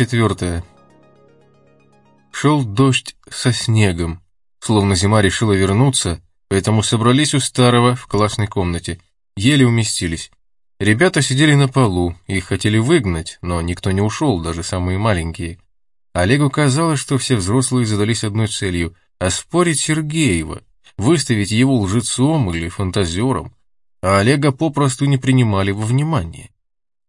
Глава четвертая. Шел дождь со снегом, словно зима решила вернуться, поэтому собрались у старого в классной комнате, еле уместились. Ребята сидели на полу, их хотели выгнать, но никто не ушел, даже самые маленькие. Олегу казалось, что все взрослые задались одной целью – оспорить Сергеева, выставить его лжецом или фантазером, а Олега попросту не принимали во внимание.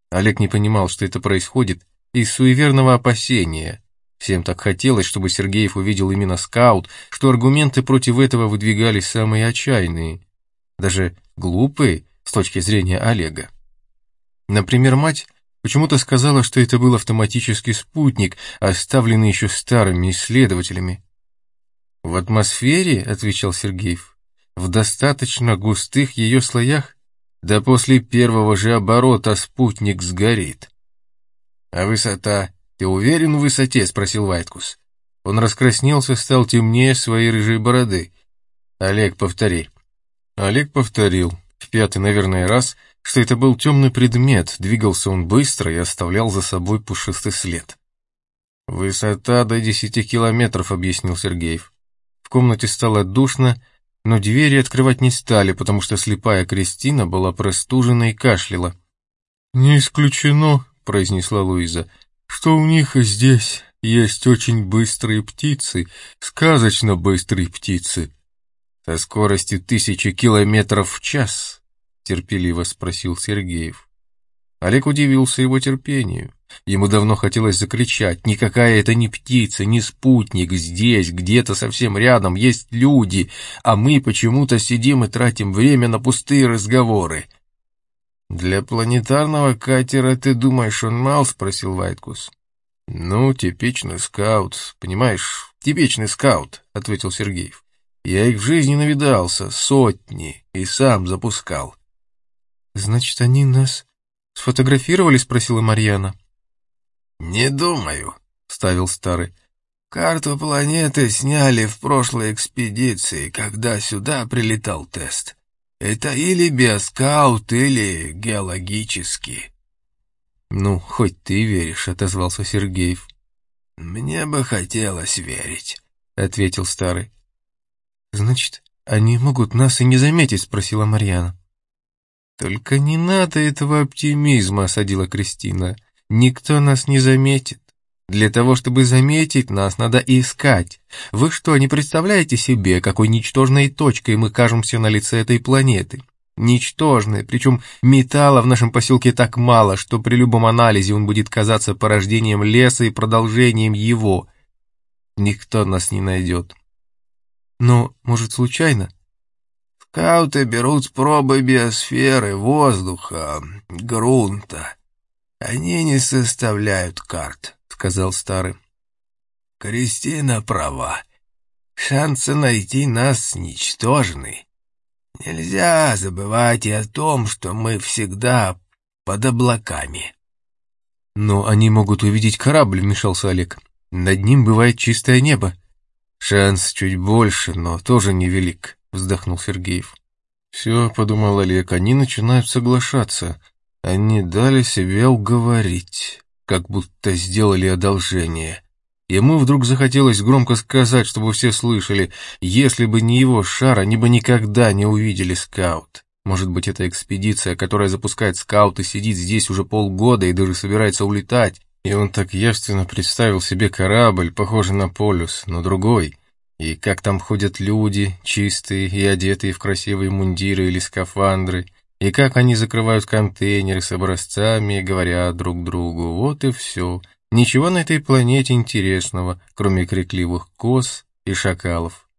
Олег не понимал, что это происходит, из суеверного опасения. Всем так хотелось, чтобы Сергеев увидел именно скаут, что аргументы против этого выдвигались самые отчаянные, даже глупые с точки зрения Олега. Например, мать почему-то сказала, что это был автоматический спутник, оставленный еще старыми исследователями. «В атмосфере», — отвечал Сергеев, — «в достаточно густых ее слоях, да после первого же оборота спутник сгорит». «А высота? Ты уверен в высоте?» — спросил Вайткус. Он раскраснелся, стал темнее своей рыжей бороды. «Олег, повтори». Олег повторил, в пятый, наверное, раз, что это был темный предмет, двигался он быстро и оставлял за собой пушистый след. «Высота до десяти километров», — объяснил Сергеев. В комнате стало душно, но двери открывать не стали, потому что слепая Кристина была простужена и кашляла. «Не исключено», — произнесла Луиза, — «что у них здесь есть очень быстрые птицы, сказочно быстрые птицы». «Со скоростью тысячи километров в час?» — терпеливо спросил Сергеев. Олег удивился его терпению. Ему давно хотелось закричать, никакая это не птица, не спутник, здесь, где-то совсем рядом, есть люди, а мы почему-то сидим и тратим время на пустые разговоры. «Для планетарного катера ты думаешь, он мал?» — спросил Вайткус. «Ну, типичный скаут, понимаешь, типичный скаут», — ответил Сергеев. «Я их в жизни навидался, сотни, и сам запускал». «Значит, они нас сфотографировали?» — спросила Марьяна. «Не думаю», — ставил старый. «Карту планеты сняли в прошлой экспедиции, когда сюда прилетал тест. Это или биоскаут, или геологический. «Ну, хоть ты веришь», — отозвался Сергеев. «Мне бы хотелось верить», — ответил старый. «Значит, они могут нас и не заметить?» — спросила Марьяна. «Только не надо этого оптимизма», — осадила Кристина. «Никто нас не заметит. Для того, чтобы заметить нас, надо искать. Вы что, не представляете себе, какой ничтожной точкой мы кажемся на лице этой планеты? Ничтожной, причем металла в нашем поселке так мало, что при любом анализе он будет казаться порождением леса и продолжением его. Никто нас не найдет. Но, может, случайно? Скауты берут пробы биосферы, воздуха, грунта. Они не составляют карт сказал старый. Кристина права. Шансы найти нас ничтожны. Нельзя забывать и о том, что мы всегда под облаками. Но они могут увидеть корабль, вмешался Олег. Над ним бывает чистое небо. Шанс чуть больше, но тоже невелик, вздохнул Сергеев. Все, подумал Олег, они начинают соглашаться. Они дали себя уговорить как будто сделали одолжение. Ему вдруг захотелось громко сказать, чтобы все слышали, если бы не его шар, они бы никогда не увидели скаут. Может быть, это экспедиция, которая запускает скауты, сидит здесь уже полгода и даже собирается улетать, и он так явственно представил себе корабль, похожий на полюс, но другой. И как там ходят люди, чистые и одетые в красивые мундиры или скафандры, и как они закрывают контейнеры с образцами и говорят друг другу, вот и все. Ничего на этой планете интересного, кроме крикливых коз и шакалов.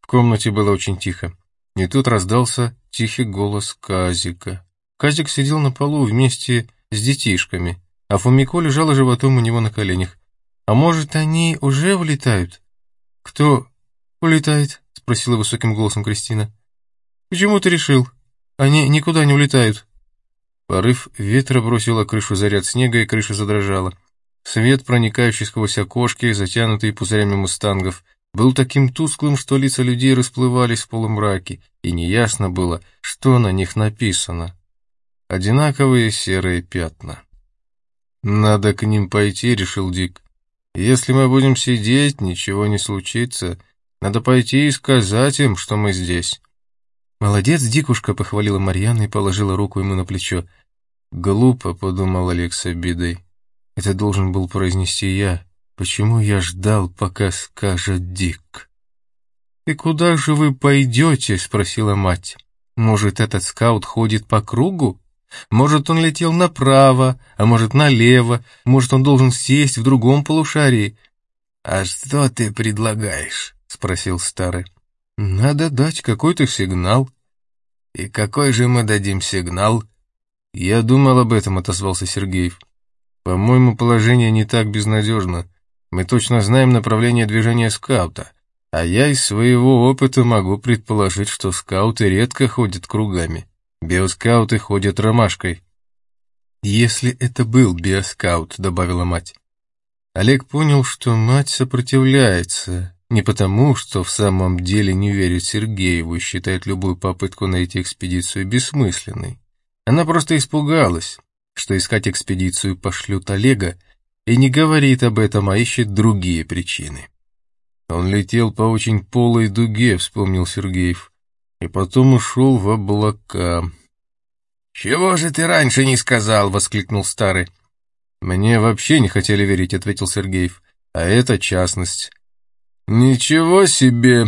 В комнате было очень тихо. И тут раздался тихий голос Казика. Казик сидел на полу вместе с детишками, а Фумико лежала животом у него на коленях. «А может, они уже улетают?» «Кто улетает?» — спросила высоким голосом Кристина. «Почему ты решил?» Они никуда не улетают. Порыв ветра бросила крышу заряд снега, и крыша задрожала. Свет, проникающий сквозь окошки, затянутые пузырями мустангов, был таким тусклым, что лица людей расплывались в полумраке, и неясно было, что на них написано. Одинаковые серые пятна. «Надо к ним пойти», — решил Дик. «Если мы будем сидеть, ничего не случится. Надо пойти и сказать им, что мы здесь». «Молодец, Дикушка», — похвалила Марьяна и положила руку ему на плечо. «Глупо», — подумал Олег с обидой. «Это должен был произнести я. Почему я ждал, пока скажет Дик?» «И куда же вы пойдете?» — спросила мать. «Может, этот скаут ходит по кругу? Может, он летел направо, а может, налево, может, он должен сесть в другом полушарии?» «А что ты предлагаешь?» — спросил старый. «Надо дать какой-то сигнал». «И какой же мы дадим сигнал?» «Я думал об этом», — отозвался Сергеев. «По-моему, положение не так безнадежно. Мы точно знаем направление движения скаута, а я из своего опыта могу предположить, что скауты редко ходят кругами. Биоскауты ходят ромашкой». «Если это был биоскаут», — добавила мать. Олег понял, что мать сопротивляется, не потому, что в самом деле не верит Сергееву и считает любую попытку найти экспедицию бессмысленной. Она просто испугалась, что искать экспедицию пошлют Олега, и не говорит об этом, а ищет другие причины. Он летел по очень полой дуге, вспомнил Сергеев, и потом ушел в облака. «Чего же ты раньше не сказал?» — воскликнул старый. «Мне вообще не хотели верить», — ответил Сергеев. «А это частность». «Ничего себе!»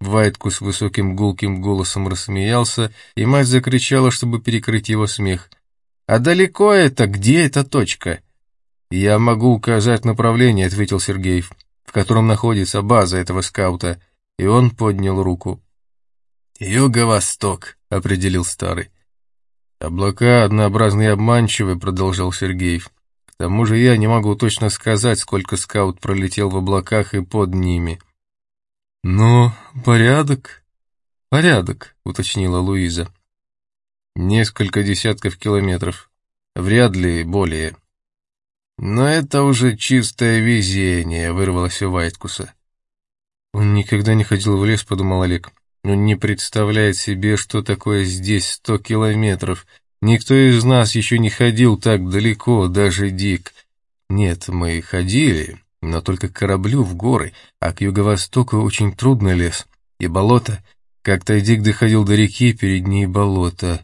Вайтку с высоким гулким голосом рассмеялся, и мать закричала, чтобы перекрыть его смех. «А далеко это? Где эта точка?» «Я могу указать направление», — ответил Сергеев, «в котором находится база этого скаута», и он поднял руку. «Юго-восток», — определил старый. «Облака однообразные и обманчивы», — продолжал Сергеев. «К тому же я не могу точно сказать, сколько скаут пролетел в облаках и под ними». «Но порядок, порядок», — уточнила Луиза. «Несколько десятков километров. Вряд ли более». «Но это уже чистое везение», — вырвалось у Вайткуса. «Он никогда не ходил в лес», — подумал Олег. «Он не представляет себе, что такое здесь сто километров. Никто из нас еще не ходил так далеко, даже Дик. Нет, мы ходили, но только к кораблю в горы, а к юго-востоку очень трудный лес. И болото. Как-то Дик доходил до реки, перед ней болото.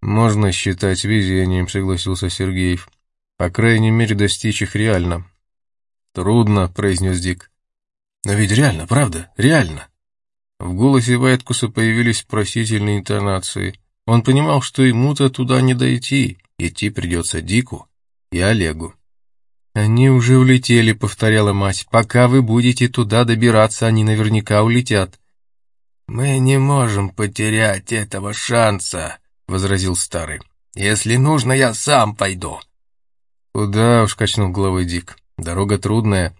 Можно считать везением, согласился Сергеев. По крайней мере, достичь их реально. Трудно, произнес Дик. Но ведь реально, правда, реально. В голосе Вайткуса появились просительные интонации. Он понимал, что ему-то туда не дойти, идти придется Дику и Олегу. «Они уже улетели», — повторяла мать. «Пока вы будете туда добираться, они наверняка улетят». «Мы не можем потерять этого шанса», — возразил старый. «Если нужно, я сам пойду». «Куда уж», — качнул головой Дик. «Дорога трудная».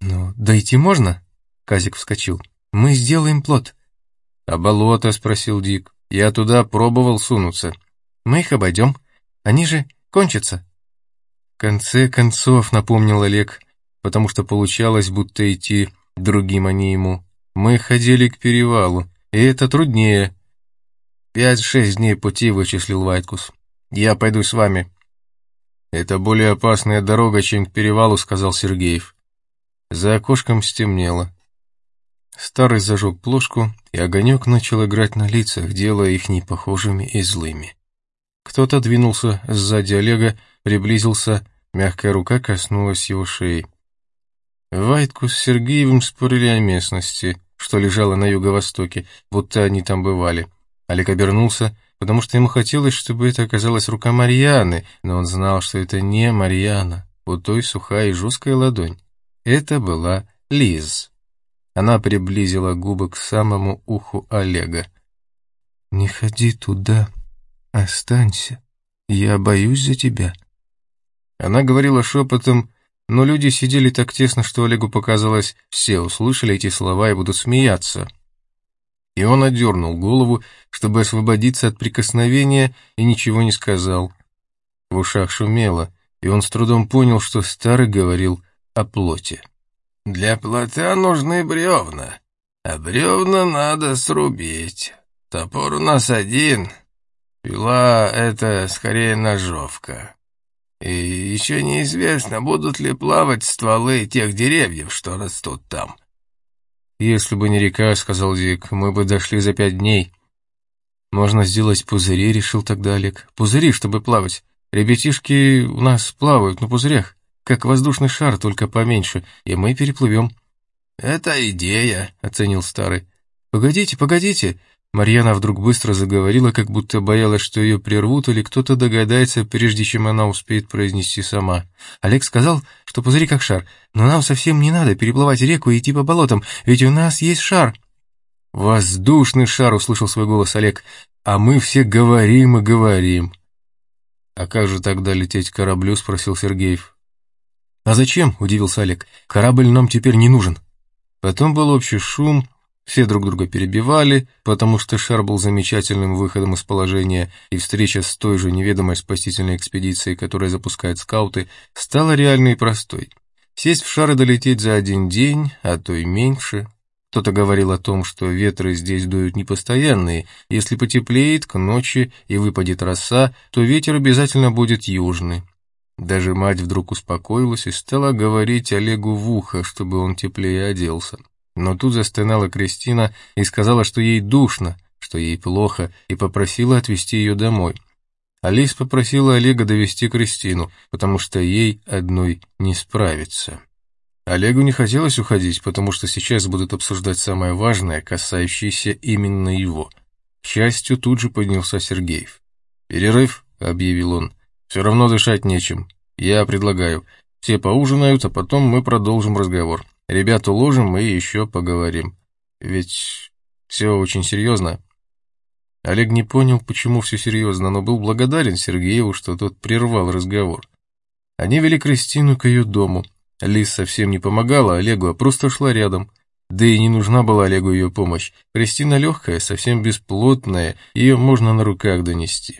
«Ну, дойти можно?» — Казик вскочил. «Мы сделаем плод». «А болото?» — спросил Дик. «Я туда пробовал сунуться». «Мы их обойдем. Они же кончатся» конце концов, напомнил Олег, потому что получалось, будто идти другим, а не ему. Мы ходили к перевалу, и это труднее. Пять-шесть дней пути вычислил Вайткус. Я пойду с вами. Это более опасная дорога, чем к перевалу, сказал Сергеев. За окошком стемнело. Старый зажег плошку, и огонек начал играть на лицах, делая их непохожими и злыми. Кто-то двинулся сзади Олега, приблизился, Мягкая рука коснулась его шеи. Вайтку с Сергеевым спорили о местности, что лежало на юго-востоке, будто они там бывали. Олег обернулся, потому что ему хотелось, чтобы это оказалась рука Марьяны, но он знал, что это не Марьяна, у той сухая и жесткая ладонь. Это была Лиз. Она приблизила губы к самому уху Олега. «Не ходи туда, останься, я боюсь за тебя». Она говорила шепотом, но люди сидели так тесно, что Олегу показалось, все услышали эти слова и будут смеяться. И он отдернул голову, чтобы освободиться от прикосновения, и ничего не сказал. В ушах шумело, и он с трудом понял, что старый говорил о плоти. «Для плота нужны бревна, а бревна надо срубить. Топор у нас один, пила — это скорее ножовка. И еще неизвестно, будут ли плавать стволы тех деревьев, что растут там. «Если бы не река, — сказал Дик, — мы бы дошли за пять дней». «Можно сделать пузыри», — решил тогда Олег. «Пузыри, чтобы плавать. Ребятишки у нас плавают на пузырях, как воздушный шар, только поменьше, и мы переплывем». «Это идея», — оценил старый. «Погодите, погодите!» Марьяна вдруг быстро заговорила, как будто боялась, что ее прервут или кто-то догадается, прежде чем она успеет произнести сама. Олег сказал, что пузыри как шар, но нам совсем не надо переплывать реку и идти по болотам, ведь у нас есть шар. «Воздушный шар!» — услышал свой голос Олег. «А мы все говорим и говорим». «А как же тогда лететь к кораблю?» — спросил Сергеев. «А зачем?» — удивился Олег. «Корабль нам теперь не нужен». Потом был общий шум, все друг друга перебивали, потому что шар был замечательным выходом из положения, и встреча с той же неведомой спасительной экспедицией, которая запускает скауты, стала реальной и простой. Сесть в шар и долететь за один день, а то и меньше. Кто-то говорил о том, что ветры здесь дуют непостоянные, если потеплеет к ночи и выпадет роса, то ветер обязательно будет южный. Даже мать вдруг успокоилась и стала говорить Олегу в ухо, чтобы он теплее оделся. Но тут застонала Кристина и сказала, что ей душно, что ей плохо, и попросила отвезти ее домой. Алис попросила Олега довести Кристину, потому что ей одной не справиться. Олегу не хотелось уходить, потому что сейчас будут обсуждать самое важное, касающееся именно его. К счастью, тут же поднялся Сергеев. «Перерыв», — объявил он, — «все равно дышать нечем. Я предлагаю, все поужинают, а потом мы продолжим разговор». Ребят уложим и еще поговорим. Ведь все очень серьезно. Олег не понял, почему все серьезно, но был благодарен Сергееву, что тот прервал разговор. Они вели Кристину к ее дому. Лис совсем не помогала Олегу, а просто шла рядом. Да и не нужна была Олегу ее помощь. Кристина легкая, совсем бесплотная, ее можно на руках донести.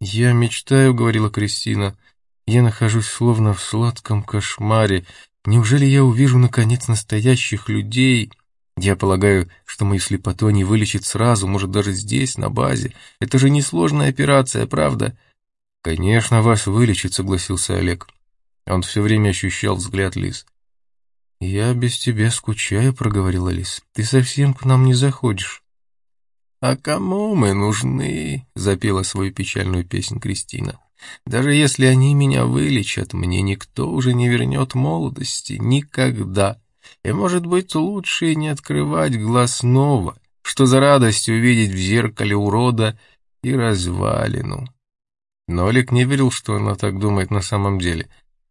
«Я мечтаю», — говорила Кристина, — «я нахожусь словно в сладком кошмаре, Неужели я увижу, наконец, настоящих людей? Я полагаю, что мою слепоту не вылечит сразу, может, даже здесь, на базе. Это же несложная операция, правда? Конечно, вас вылечит, согласился Олег. Он все время ощущал взгляд Лиз. «Я без тебя скучаю», — проговорила Лиз. «Ты совсем к нам не заходишь». «А кому мы нужны?» — запела свою печальную песнь Кристина. Даже если они меня вылечат, мне никто уже не вернет молодости. Никогда. И, может быть, лучше не открывать глаз снова, что за радость увидеть в зеркале урода и развалину. Но Олег не верил, что она так думает на самом деле.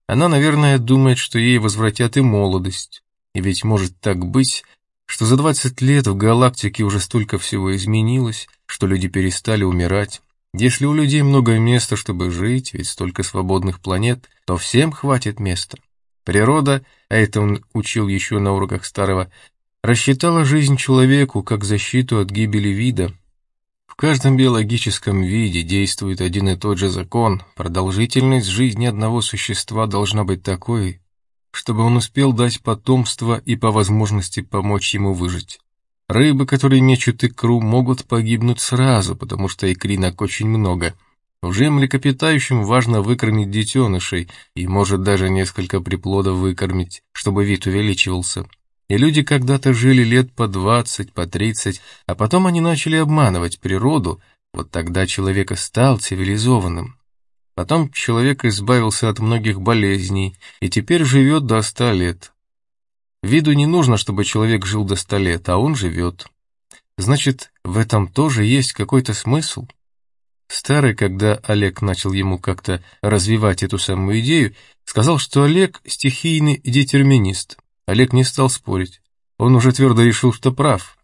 Она, наверное, думает, что ей возвратят и молодость. И ведь может так быть, что за двадцать лет в галактике уже столько всего изменилось, что люди перестали умирать, если у людей много места, чтобы жить, ведь столько свободных планет, то всем хватит места. Природа, а это он учил еще на уроках старого, рассчитала жизнь человеку как защиту от гибели вида. В каждом биологическом виде действует один и тот же закон. Продолжительность жизни одного существа должна быть такой, чтобы он успел дать потомство и по возможности помочь ему выжить. Рыбы, которые мечут икру, могут погибнуть сразу, потому что икринок очень много. Уже млекопитающим важно выкормить детенышей и, может, даже несколько приплодов выкормить, чтобы вид увеличивался. И люди когда-то жили лет по двадцать, по тридцать, а потом они начали обманывать природу, вот тогда человек стал цивилизованным. Потом человек избавился от многих болезней и теперь живет до ста лет. Виду не нужно, чтобы человек жил до ста лет, а он живет. Значит, в этом тоже есть какой-то смысл. Старый, когда Олег начал ему как-то развивать эту самую идею, сказал, что Олег стихийный детерминист. Олег не стал спорить. Он уже твердо решил, что прав.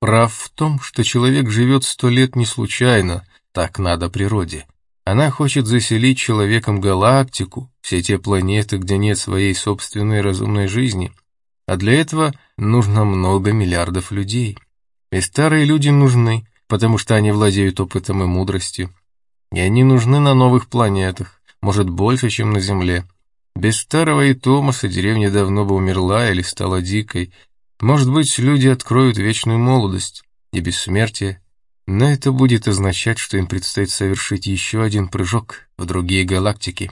Прав в том, что человек живет сто лет не случайно, так надо природе. Она хочет заселить человеком галактику, все те планеты, где нет своей собственной разумной жизни. А для этого нужно много миллиардов людей. И старые люди нужны, потому что они владеют опытом и мудростью. И они нужны на новых планетах, может, больше, чем на Земле. Без старого и Томаса деревня давно бы умерла или стала дикой. Может быть, люди откроют вечную молодость и бессмертие. Но это будет означать, что им предстоит совершить еще один прыжок в другие галактики.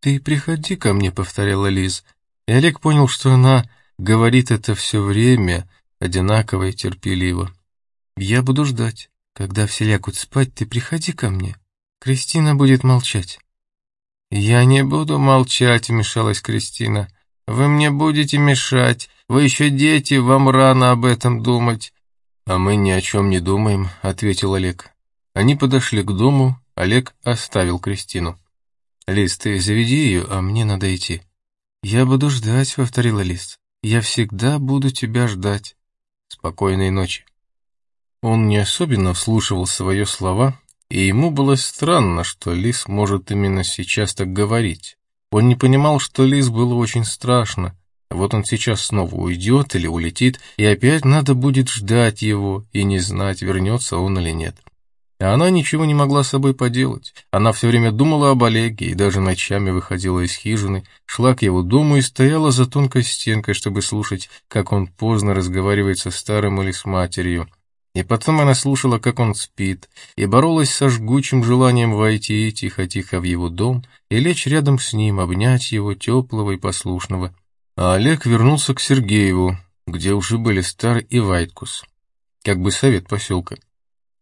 «Ты приходи ко мне», — повторяла Лиз. И Олег понял, что она говорит это все время, одинаково и терпеливо. «Я буду ждать. Когда все лягут спать, ты приходи ко мне. Кристина будет молчать». «Я не буду молчать», — вмешалась Кристина. «Вы мне будете мешать. Вы еще дети, вам рано об этом думать». «А мы ни о чем не думаем», — ответил Олег. Они подошли к дому, Олег оставил Кристину. «Лиз, ты заведи ее, а мне надо идти». «Я буду ждать», — повторила Лиз. «Я всегда буду тебя ждать». «Спокойной ночи». Он не особенно вслушивал свои слова, и ему было странно, что Лис может именно сейчас так говорить. Он не понимал, что Лис было очень страшно. Вот он сейчас снова уйдет или улетит, и опять надо будет ждать его и не знать, вернется он или нет. А она ничего не могла с собой поделать. Она все время думала об Олеге и даже ночами выходила из хижины, шла к его дому и стояла за тонкой стенкой, чтобы слушать, как он поздно разговаривает со старым или с матерью. И потом она слушала, как он спит, и боролась со жгучим желанием войти тихо-тихо в его дом и лечь рядом с ним, обнять его теплого и послушного. А Олег вернулся к Сергееву, где уже были Стар и Вайткус, как бы совет поселка.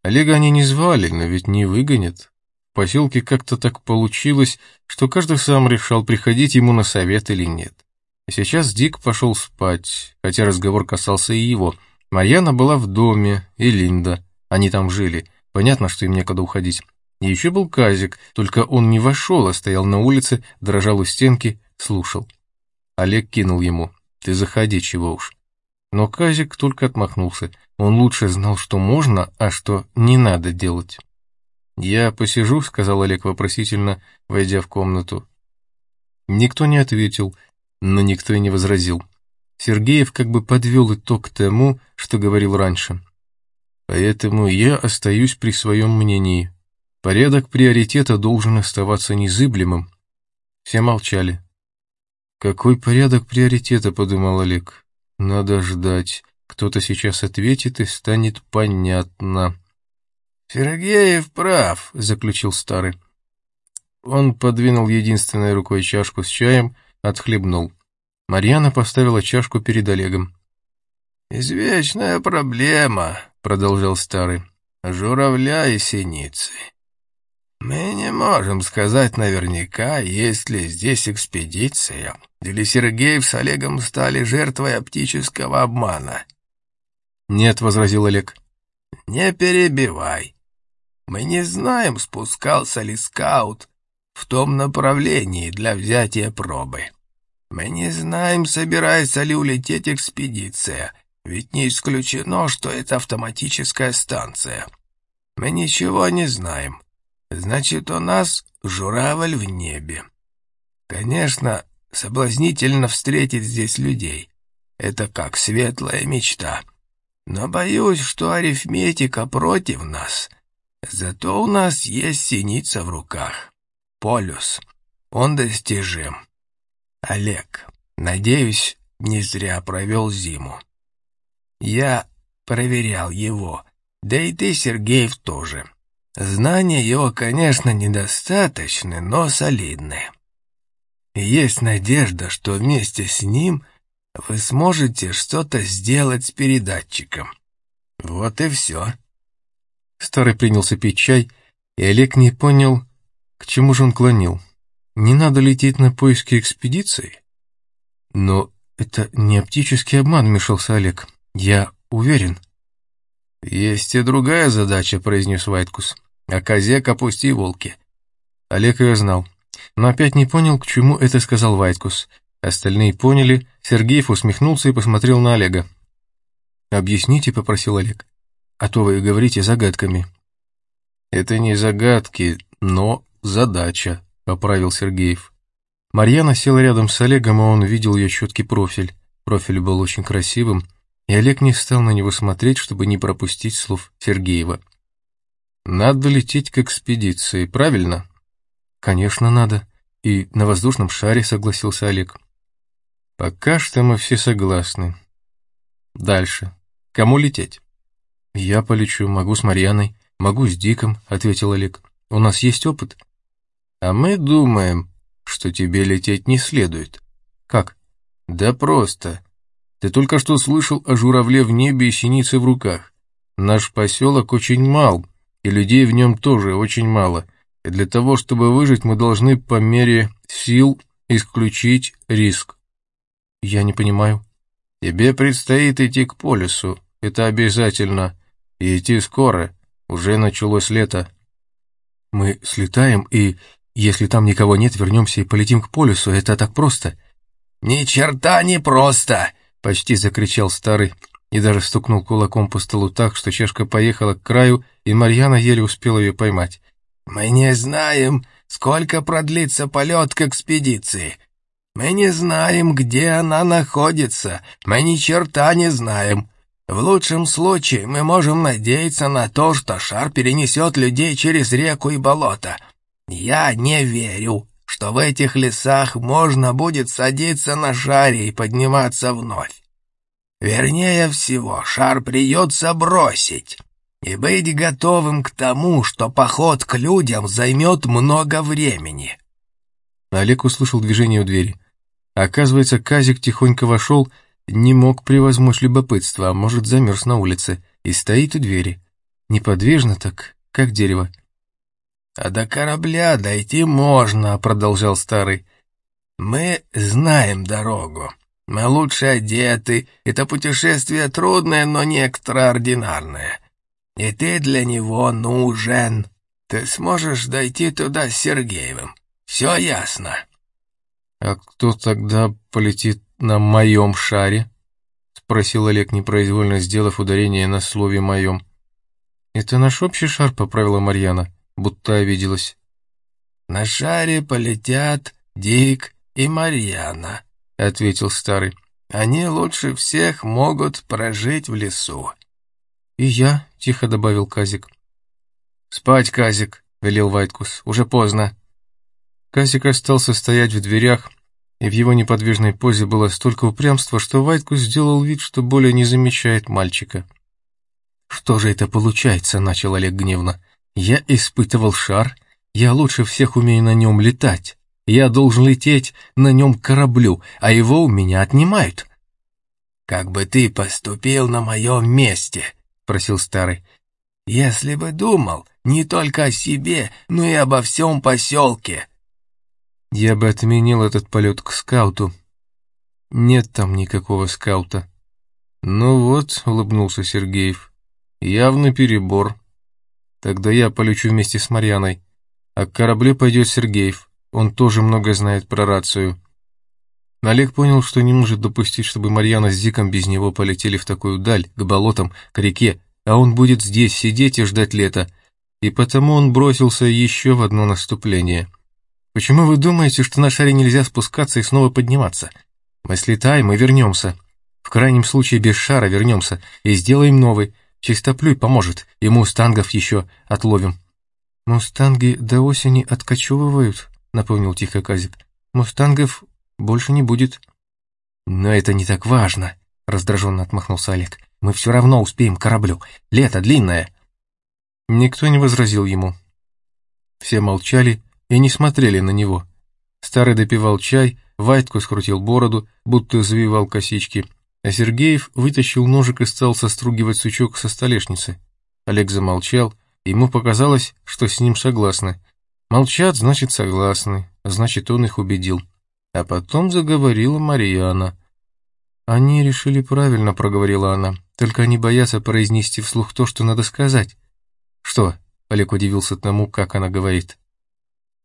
Олега они не звали, но ведь не выгонят. В поселке как-то так получилось, что каждый сам решал, приходить ему на совет или нет. Сейчас Дик пошел спать, хотя разговор касался и его — Марьяна была в доме, и Линда. Они там жили. Понятно, что им некуда уходить. И еще был Казик, только он не вошел, а стоял на улице, дрожал у стенки, слушал. Олег кинул ему. «Ты заходи, чего уж». Но Казик только отмахнулся. Он лучше знал, что можно, а что не надо делать. «Я посижу», — сказал Олег вопросительно, войдя в комнату. Никто не ответил, но никто и не возразил. Сергеев как бы подвел итог тому, что говорил раньше. Поэтому я остаюсь при своем мнении. Порядок приоритета должен оставаться незыблемым. Все молчали. «Какой порядок приоритета?» — подумал Олег. «Надо ждать. Кто-то сейчас ответит, и станет понятно». «Сергеев прав», — заключил старый. Он подвинул единственной рукой чашку с чаем, отхлебнул. Марьяна поставила чашку перед Олегом. «Извечная проблема», — продолжал старый, — «журавля и синицы. Мы не можем сказать наверняка, есть ли здесь экспедиция, или Сергеев с Олегом стали жертвой оптического обмана». «Нет», — возразил Олег. «Не перебивай. Мы не знаем, спускался ли скаут в том направлении для взятия пробы. Мы не знаем, собирается ли улететь экспедиция, ведь не исключено, что это автоматическая станция. Мы ничего не знаем. Значит, у нас журавль в небе. Конечно, соблазнительно встретить здесь людей. Это как светлая мечта. Но боюсь, что арифметика против нас. Зато у нас есть синица в руках. Полюс. Он достижим. Олег, надеюсь, не зря провел зиму. Я проверял его, да и ты, Сергеев, тоже. Знания его, конечно, недостаточны, но солидны. есть надежда, что вместе с ним вы сможете что-то сделать с передатчиком. Вот и все. Старый принялся пить чай, и Олег не понял, к чему же он клонил. Не надо лететь на поиски экспедиции? Но это не оптический обман, вмешался Олег. Я уверен. Есть и другая задача, произнес Вайткус. А козе опусти волки. Олег ее знал, но опять не понял, к чему это сказал Вайткус. Остальные поняли, Сергеев усмехнулся и посмотрел на Олега. «Объясните», — попросил Олег, — «а то вы говорите загадками». «Это не загадки, но задача», поправил Сергеев. Марьяна села рядом с Олегом, и он видел ее четкий профиль. Профиль был очень красивым, и Олег не стал на него смотреть, чтобы не пропустить слов Сергеева. «Надо лететь к экспедиции, правильно?» «Конечно, надо. И на воздушном шаре», — согласился Олег. «Пока что мы все согласны. Дальше. Кому лететь?» «Я полечу, могу с Марьяной, могу с Диком», — ответил Олег. «У нас есть опыт». «А мы думаем, что тебе лететь не следует». «Как?» «Да просто. Ты только что слышал о журавле в небе и синице в руках. Наш поселок очень мал, и людей в нем тоже очень мало. И для того, чтобы выжить, мы должны по мере сил исключить риск. Я не понимаю. Тебе предстоит идти к полюсу. Это обязательно. И идти скоро. Уже началось лето. Мы слетаем, и если там никого нет, вернемся и полетим к полюсу. Это так просто. Ни черта не просто! Почти закричал старый и даже стукнул кулаком по столу так, что чашка поехала к краю, и Марьяна еле успела ее поймать. «Мы не знаем, сколько продлится полет к экспедиции. Мы не знаем, где она находится. Мы ни черта не знаем. В лучшем случае мы можем надеяться на то, что шар перенесет людей через реку и болото. Я не верю, что в этих лесах можно будет садиться на шаре и подниматься вновь. Вернее всего, шар придется бросить и быть готовым к тому, что поход к людям займет много времени. Олег услышал движение у двери. Оказывается, Казик тихонько вошел, не мог превозмочь любопытство, а может, замерз на улице, и стоит у двери. Неподвижно так, как дерево. «А до корабля дойти можно», — продолжал старый. «Мы знаем дорогу. Мы лучше одеты. Это путешествие трудное, но не экстраординарное. И ты для него нужен. Ты сможешь дойти туда с Сергеевым. Все ясно». «А кто тогда полетит на моем шаре?» — спросил Олег, непроизвольно сделав ударение на слове «моем». «Это наш общий шар», — поправила Марьяна будто обиделась. «На шаре полетят Дик и Марьяна», — ответил старый. «Они лучше всех могут прожить в лесу». «И я», — тихо добавил Казик. «Спать, Казик», — велел Вайткус, — «уже поздно». Казик остался стоять в дверях, и в его неподвижной позе было столько упрямства, что Вайткус сделал вид, что более не замечает мальчика. «Что же это получается?» — начал Олег гневно. Я испытывал шар, я лучше всех умею на нем летать. Я должен лететь на нем к кораблю, а его у меня отнимают. «Как бы ты поступил на моем месте?» — просил старый. «Если бы думал не только о себе, но и обо всем поселке». Я бы отменил этот полет к скауту. Нет там никакого скаута. Ну вот, улыбнулся Сергеев, явный перебор. Тогда я полечу вместе с Марьяной. А к кораблю пойдет Сергеев. Он тоже много знает про рацию. Олег понял, что не может допустить, чтобы Марьяна с Зиком без него полетели в такую даль, к болотам, к реке, а он будет здесь сидеть и ждать лета. И потому он бросился еще в одно наступление. «Почему вы думаете, что на шаре нельзя спускаться и снова подниматься? Мы слетаем и вернемся. В крайнем случае без шара вернемся и сделаем новый, Чистоплюй поможет, и мустангов еще отловим». «Мустанги до осени откачевывают», — напомнил тихо Казик. «Мустангов больше не будет». «Но это не так важно», — раздраженно отмахнулся Олег. «Мы все равно успеем к кораблю. Лето длинное». Никто не возразил ему. Все молчали и не смотрели на него. Старый допивал чай, Вайтку скрутил бороду, будто завивал косички — а Сергеев вытащил ножик и стал состругивать сучок со столешницы. Олег замолчал, ему показалось, что с ним согласны. Молчат, значит, согласны, значит, он их убедил. А потом заговорила Марьяна. «Они решили правильно», — проговорила она, «только они боятся произнести вслух то, что надо сказать». «Что?» — Олег удивился тому, как она говорит.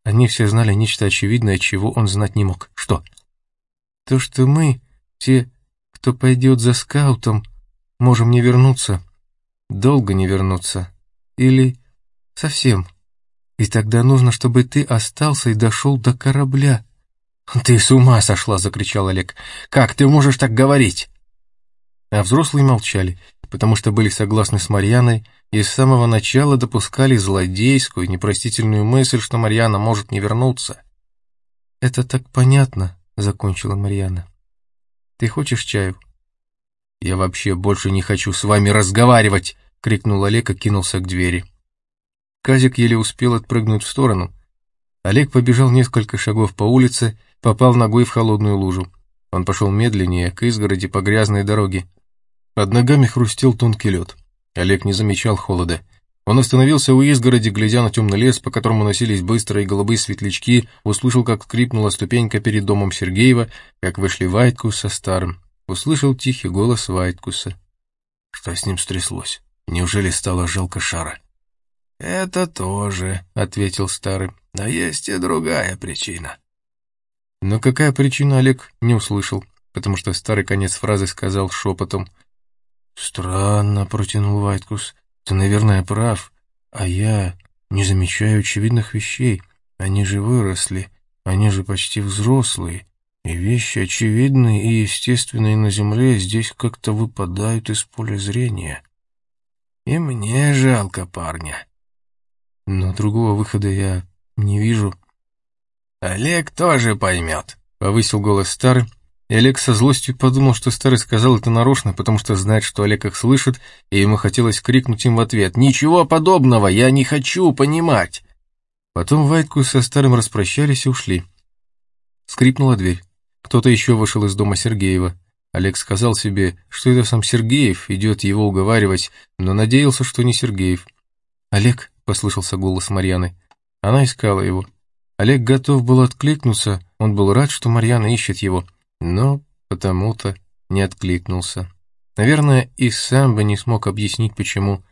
Они все знали нечто очевидное, чего он знать не мог. «Что?» «То, что мы, те кто пойдет за скаутом, можем не вернуться, долго не вернуться, или совсем. И тогда нужно, чтобы ты остался и дошел до корабля. «Ты с ума сошла!» — закричал Олег. «Как ты можешь так говорить?» А взрослые молчали, потому что были согласны с Марьяной и с самого начала допускали злодейскую, непростительную мысль, что Марьяна может не вернуться. «Это так понятно», — закончила Марьяна. Ты хочешь чаю?» «Я вообще больше не хочу с вами разговаривать!» — крикнул Олег и кинулся к двери. Казик еле успел отпрыгнуть в сторону. Олег побежал несколько шагов по улице, попал ногой в холодную лужу. Он пошел медленнее, к изгороди по грязной дороге. Под ногами хрустел тонкий лед. Олег не замечал холода. Он остановился у изгороди, глядя на темный лес, по которому носились быстрые голубые светлячки, услышал, как скрипнула ступенька перед домом Сергеева, как вышли Вайткус со старым. Услышал тихий голос Вайткуса. Что с ним стряслось? Неужели стало жалко шара? «Это тоже», — ответил старый, — «но есть и другая причина». Но какая причина, Олег не услышал, потому что старый конец фразы сказал шепотом. «Странно», — протянул Вайткус, ты, наверное, прав, а я не замечаю очевидных вещей. Они же выросли, они же почти взрослые, и вещи очевидные и естественные на земле здесь как-то выпадают из поля зрения. И мне жалко парня. Но другого выхода я не вижу. Олег тоже поймет, — повысил голос старый, и Олег со злостью подумал, что старый сказал это нарочно, потому что знает, что Олег их слышит, и ему хотелось крикнуть им в ответ «Ничего подобного, я не хочу понимать!» Потом Вайтку со старым распрощались и ушли. Скрипнула дверь. Кто-то еще вышел из дома Сергеева. Олег сказал себе, что это сам Сергеев идет его уговаривать, но надеялся, что не Сергеев. «Олег», — послышался голос Марьяны. Она искала его. Олег готов был откликнуться, он был рад, что Марьяна ищет его но потому-то не откликнулся. Наверное, и сам бы не смог объяснить, почему.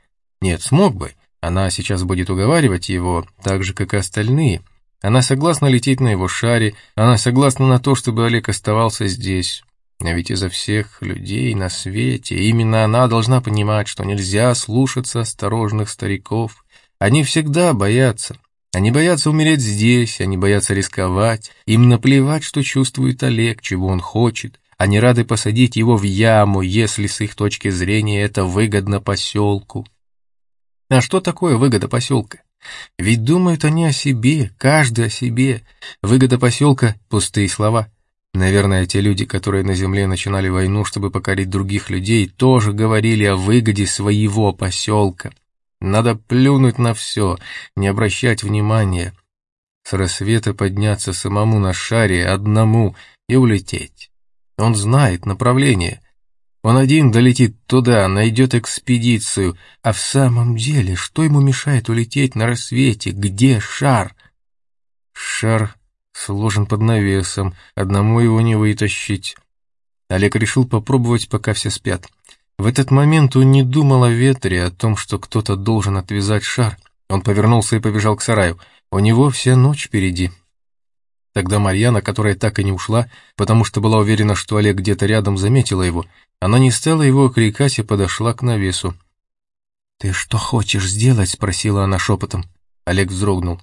Нет, смог бы. Она сейчас будет уговаривать его, так же, как и остальные. Она согласна лететь на его шаре, она согласна на то, чтобы Олег оставался здесь. А ведь изо всех людей на свете именно она должна понимать, что нельзя слушаться осторожных стариков. Они всегда боятся, они боятся умереть здесь, они боятся рисковать, им наплевать, что чувствует Олег, чего он хочет. Они рады посадить его в яму, если с их точки зрения это выгодно поселку. А что такое выгода поселка? Ведь думают они о себе, каждый о себе. Выгода поселка — пустые слова. Наверное, те люди, которые на земле начинали войну, чтобы покорить других людей, тоже говорили о выгоде своего поселка. Надо плюнуть на все, не обращать внимания. С рассвета подняться самому на шаре, одному, и улететь. Он знает направление. Он один долетит туда, найдет экспедицию. А в самом деле, что ему мешает улететь на рассвете? Где шар? Шар сложен под навесом, одному его не вытащить. Олег решил попробовать, пока все спят. В этот момент он не думал о ветре, о том, что кто-то должен отвязать шар. Он повернулся и побежал к сараю. У него вся ночь впереди. Тогда Марьяна, которая так и не ушла, потому что была уверена, что Олег где-то рядом, заметила его. Она не стала его крикать и подошла к навесу. «Ты что хочешь сделать?» — спросила она шепотом. Олег вздрогнул.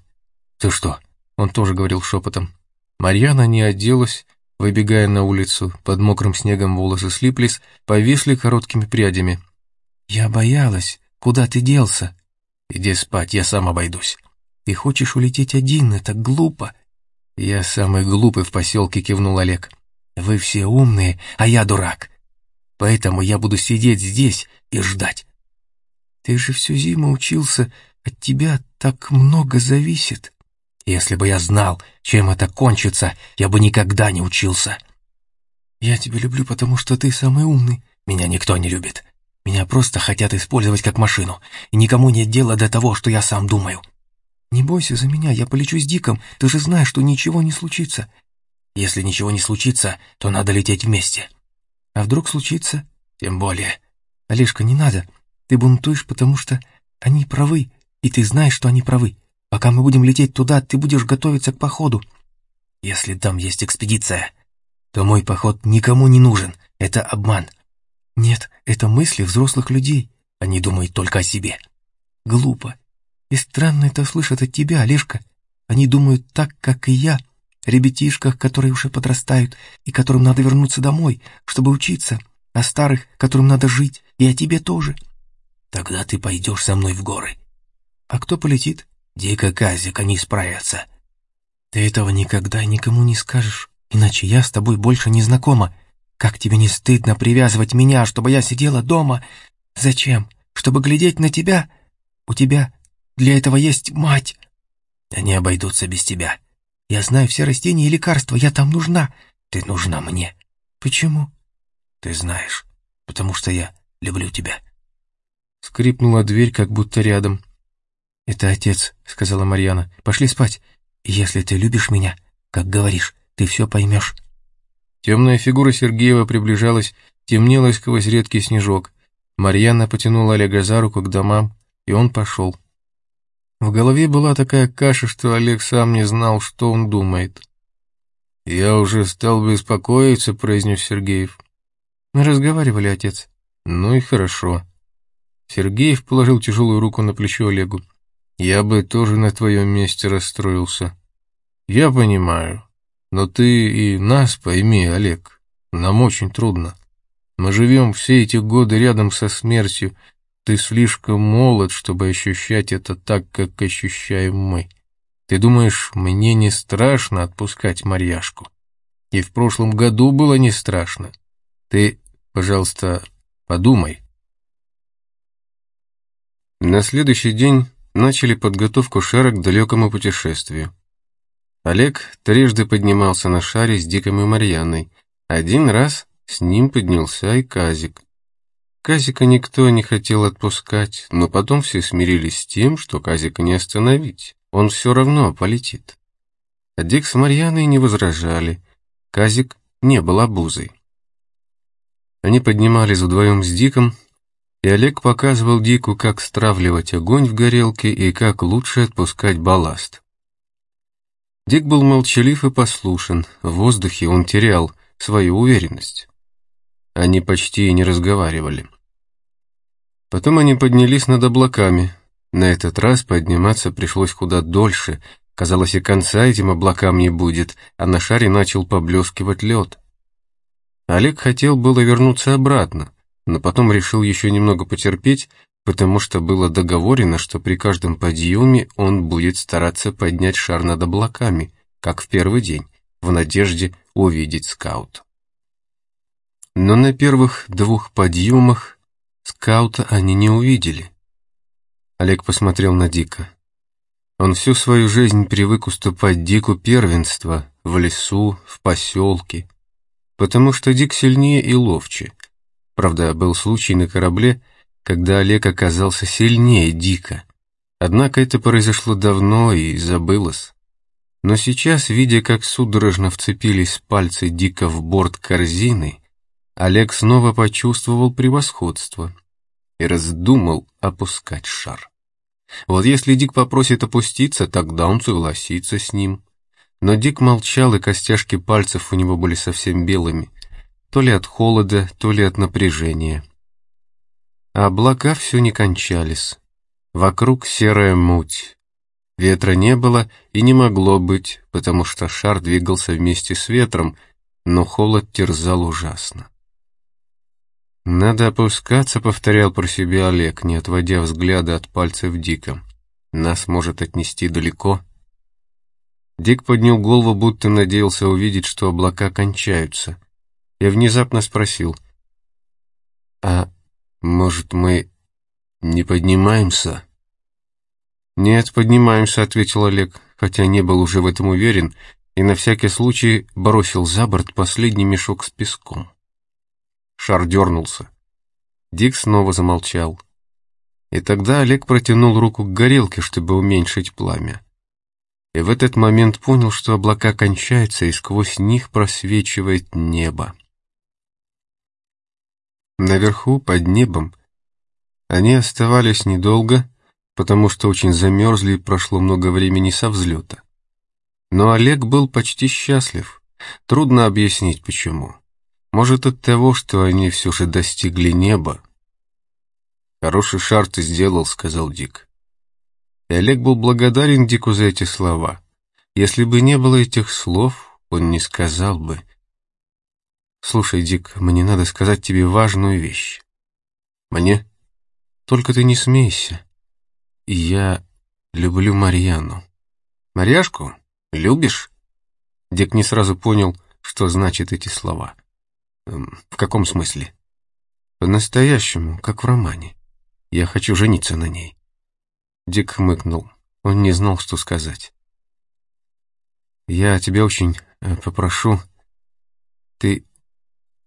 «Ты что?» — он тоже говорил шепотом. Марьяна не оделась, Выбегая на улицу, под мокрым снегом волосы слиплись, повисли короткими прядями. «Я боялась. Куда ты делся?» «Иди спать, я сам обойдусь». «Ты хочешь улететь один, это глупо». «Я самый глупый в поселке», — кивнул Олег. «Вы все умные, а я дурак. Поэтому я буду сидеть здесь и ждать». «Ты же всю зиму учился, от тебя так много зависит». Если бы я знал, чем это кончится, я бы никогда не учился. Я тебя люблю, потому что ты самый умный. Меня никто не любит. Меня просто хотят использовать как машину, и никому нет дела до того, что я сам думаю. Не бойся за меня, я полечу с Диком, ты же знаешь, что ничего не случится. Если ничего не случится, то надо лететь вместе. А вдруг случится? Тем более. Олежка, не надо. Ты бунтуешь, потому что они правы, и ты знаешь, что они правы. Пока мы будем лететь туда, ты будешь готовиться к походу. Если там есть экспедиция, то мой поход никому не нужен. Это обман. Нет, это мысли взрослых людей. Они думают только о себе. Глупо. И странно это слышать от тебя, Олежка. Они думают так, как и я, ребятишках, которые уже подрастают, и которым надо вернуться домой, чтобы учиться, о старых, которым надо жить, и о тебе тоже. Тогда ты пойдешь со мной в горы. А кто полетит? Дико Казик, они справятся. Ты этого никогда никому не скажешь, иначе я с тобой больше не знакома. Как тебе не стыдно привязывать меня, чтобы я сидела дома? Зачем? чтобы глядеть на тебя. У тебя для этого есть мать. Они обойдутся без тебя. Я знаю все растения и лекарства, я там нужна. Ты нужна мне. Почему? Ты знаешь, потому что я люблю тебя. Скрипнула дверь, как будто рядом. «Это отец», — сказала Марьяна. «Пошли спать. Если ты любишь меня, как говоришь, ты все поймешь». Темная фигура Сергеева приближалась, темнела сквозь редкий снежок. Марьяна потянула Олега за руку к домам, и он пошел. В голове была такая каша, что Олег сам не знал, что он думает. «Я уже стал беспокоиться», — произнес Сергеев. «Мы разговаривали, отец». «Ну и хорошо». Сергеев положил тяжелую руку на плечо Олегу. «Я бы тоже на твоем месте расстроился. Я понимаю, но ты и нас пойми, Олег. Нам очень трудно. Мы живем все эти годы рядом со смертью. Ты слишком молод, чтобы ощущать это так, как ощущаем мы. Ты думаешь, мне не страшно отпускать Марьяшку? И в прошлом году было не страшно. Ты, пожалуйста, подумай. На следующий день начали подготовку шара к далекому путешествию. Олег трижды поднимался на шаре с Диком и Марьяной. Один раз с ним поднялся и Казик. Казика никто не хотел отпускать, но потом все смирились с тем, что Казика не остановить. Он все равно полетит. А Дик с Марьяной не возражали. Казик не был обузой. Они поднимались вдвоем с Диком, и Олег показывал Дику, как стравливать огонь в горелке и как лучше отпускать балласт. Дик был молчалив и послушен, в воздухе он терял свою уверенность. Они почти не разговаривали. Потом они поднялись над облаками. На этот раз подниматься пришлось куда дольше. Казалось, и конца этим облакам не будет, а на шаре начал поблескивать лед. Олег хотел было вернуться обратно, но потом решил еще немного потерпеть, потому что было договорено, что при каждом подъеме он будет стараться поднять шар над облаками, как в первый день, в надежде увидеть скаут. Но на первых двух подъемах скаута они не увидели. Олег посмотрел на Дика. Он всю свою жизнь привык уступать Дику первенство в лесу, в поселке, потому что Дик сильнее и ловче. Правда, был случай на корабле, когда Олег оказался сильнее Дика. Однако это произошло давно и забылось. Но сейчас, видя, как судорожно вцепились пальцы Дика в борт корзины, Олег снова почувствовал превосходство и раздумал опускать шар. Вот если Дик попросит опуститься, тогда он согласится с ним. Но Дик молчал, и костяшки пальцев у него были совсем белыми, то ли от холода, то ли от напряжения. А облака все не кончались. Вокруг серая муть. Ветра не было и не могло быть, потому что шар двигался вместе с ветром, но холод терзал ужасно. «Надо опускаться», — повторял про себя Олег, не отводя взгляда от пальцев Дика. «Нас может отнести далеко». Дик поднял голову, будто надеялся увидеть, что облака кончаются. Я внезапно спросил, «А может, мы не поднимаемся?» «Нет, поднимаемся», — ответил Олег, хотя не был уже в этом уверен, и на всякий случай бросил за борт последний мешок с песком. Шар дернулся. Дик снова замолчал. И тогда Олег протянул руку к горелке, чтобы уменьшить пламя. И в этот момент понял, что облака кончаются, и сквозь них просвечивает небо. Наверху, под небом, они оставались недолго, потому что очень замерзли и прошло много времени со взлета. Но Олег был почти счастлив. Трудно объяснить, почему. Может, от того, что они все же достигли неба. «Хороший шар ты сделал», — сказал Дик. И Олег был благодарен Дику за эти слова. Если бы не было этих слов, он не сказал бы. «Слушай, Дик, мне надо сказать тебе важную вещь». «Мне?» «Только ты не смейся. Я люблю Марьяну». «Марьяшку? Любишь?» Дик не сразу понял, что значат эти слова. В каком смысле? По-настоящему, как в романе. Я хочу жениться на ней». Дик хмыкнул. Он не знал, что сказать. «Я тебя очень э, попрошу, ты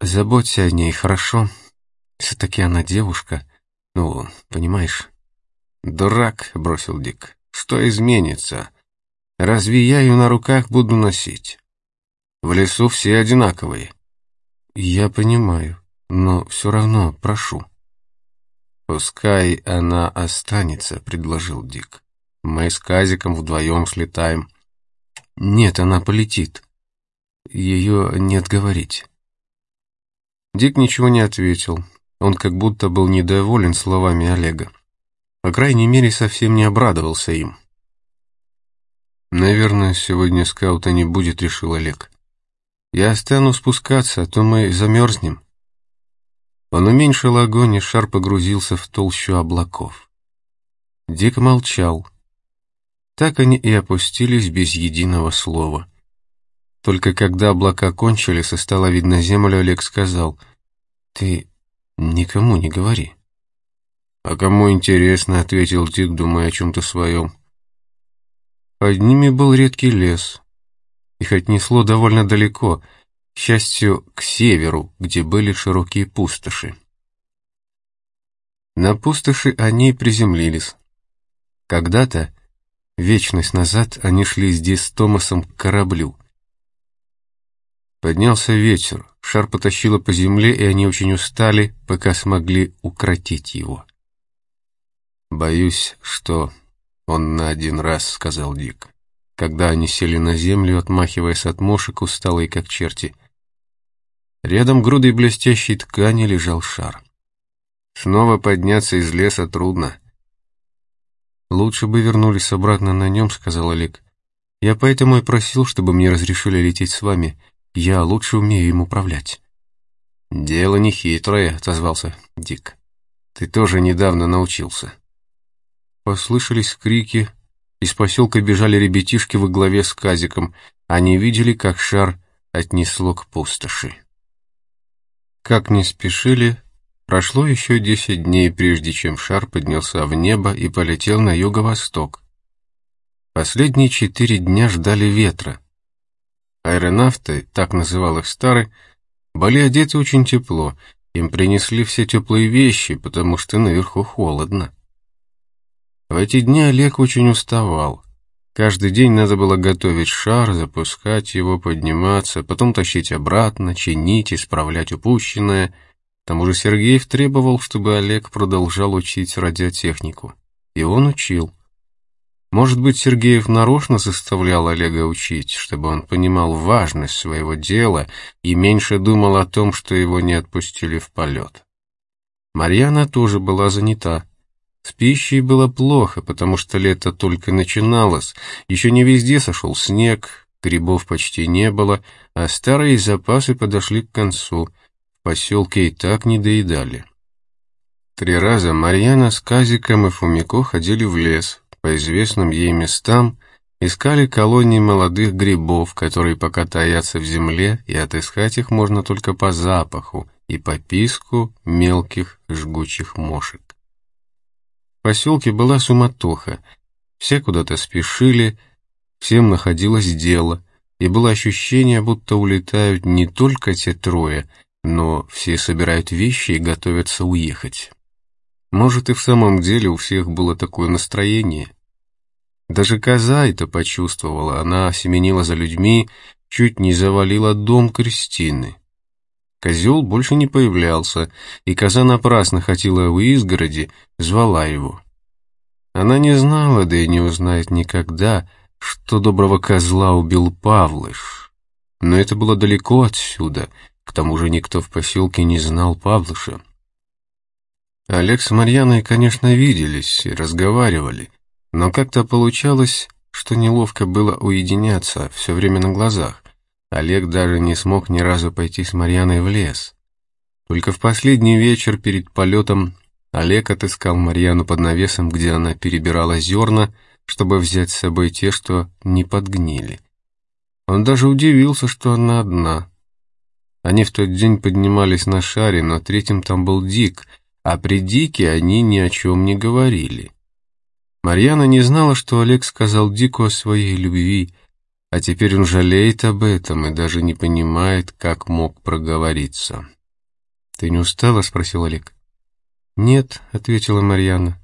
заботься о ней, хорошо? Все-таки она девушка, ну, понимаешь?» «Дурак», — бросил Дик. «Что изменится? Разве я ее на руках буду носить? В лесу все одинаковые». «Я понимаю, но все равно прошу». «Пускай она останется», — предложил Дик. «Мы с Казиком вдвоем слетаем». «Нет, она полетит. Ее не отговорить». Дик ничего не ответил. Он как будто был недоволен словами Олега. По крайней мере, совсем не обрадовался им. «Наверное, сегодня скаута не будет», — решил Олег. «Я стану спускаться, а то мы замерзнем». Он уменьшил огонь, и шар погрузился в толщу облаков. Дик молчал. Так они и опустились без единого слова. Только когда облака кончились и стало видно землю, Олег сказал, «Ты никому не говори». «А кому интересно?» — ответил Дик, думая о чем-то своем. Под ними был редкий лес. Их отнесло довольно далеко — к счастью, к северу, где были широкие пустоши. На пустоши они приземлились. Когда-то, вечность назад, они шли здесь с Томасом к кораблю. Поднялся ветер, шар потащило по земле, и они очень устали, пока смогли укротить его. «Боюсь, что он на один раз», — сказал Дик, когда они сели на землю, отмахиваясь от мошек, усталые как черти — Рядом грудой блестящей ткани лежал шар. Снова подняться из леса трудно. «Лучше бы вернулись обратно на нем», — сказал Олег. «Я поэтому и просил, чтобы мне разрешили лететь с вами. Я лучше умею им управлять». «Дело не хитрое», — отозвался Дик. «Ты тоже недавно научился». Послышались крики. Из поселка бежали ребятишки во главе с Казиком. Они видели, как шар отнесло к пустоши. Как не спешили, прошло еще десять дней, прежде чем шар поднялся в небо и полетел на юго-восток. Последние четыре дня ждали ветра. Аэронавты, так называл их старый, были одеты очень тепло, им принесли все теплые вещи, потому что наверху холодно. В эти дни Олег очень уставал. Каждый день надо было готовить шар, запускать его, подниматься, потом тащить обратно, чинить, исправлять упущенное. К тому же Сергеев требовал, чтобы Олег продолжал учить радиотехнику. И он учил. Может быть, Сергеев нарочно заставлял Олега учить, чтобы он понимал важность своего дела и меньше думал о том, что его не отпустили в полет. Марьяна тоже была занята. С пищей было плохо, потому что лето только начиналось, еще не везде сошел снег, грибов почти не было, а старые запасы подошли к концу, в поселке и так не доедали. Три раза Марьяна с Казиком и Фумико ходили в лес, по известным ей местам, искали колонии молодых грибов, которые пока таятся в земле, и отыскать их можно только по запаху и по писку мелких жгучих мошек. В поселке была суматоха, все куда-то спешили, всем находилось дело, и было ощущение, будто улетают не только те трое, но все собирают вещи и готовятся уехать. Может, и в самом деле у всех было такое настроение. Даже коза это почувствовала, она семенила за людьми, чуть не завалила дом Кристины. Козел больше не появлялся, и коза напрасно хотела у изгороди, звала его. Она не знала, да и не узнает никогда, что доброго козла убил Павлыш. Но это было далеко отсюда, к тому же никто в поселке не знал Павлыша. Олег с Марьяной, конечно, виделись и разговаривали, но как-то получалось, что неловко было уединяться все время на глазах. Олег даже не смог ни разу пойти с Марьяной в лес. Только в последний вечер перед полетом Олег отыскал Марьяну под навесом, где она перебирала зерна, чтобы взять с собой те, что не подгнили. Он даже удивился, что она одна. Они в тот день поднимались на шаре, но третьим там был Дик, а при Дике они ни о чем не говорили. Марьяна не знала, что Олег сказал Дику о своей любви, а теперь он жалеет об этом и даже не понимает, как мог проговориться. «Ты не устала?» — спросил Олег. «Нет», — ответила Марьяна.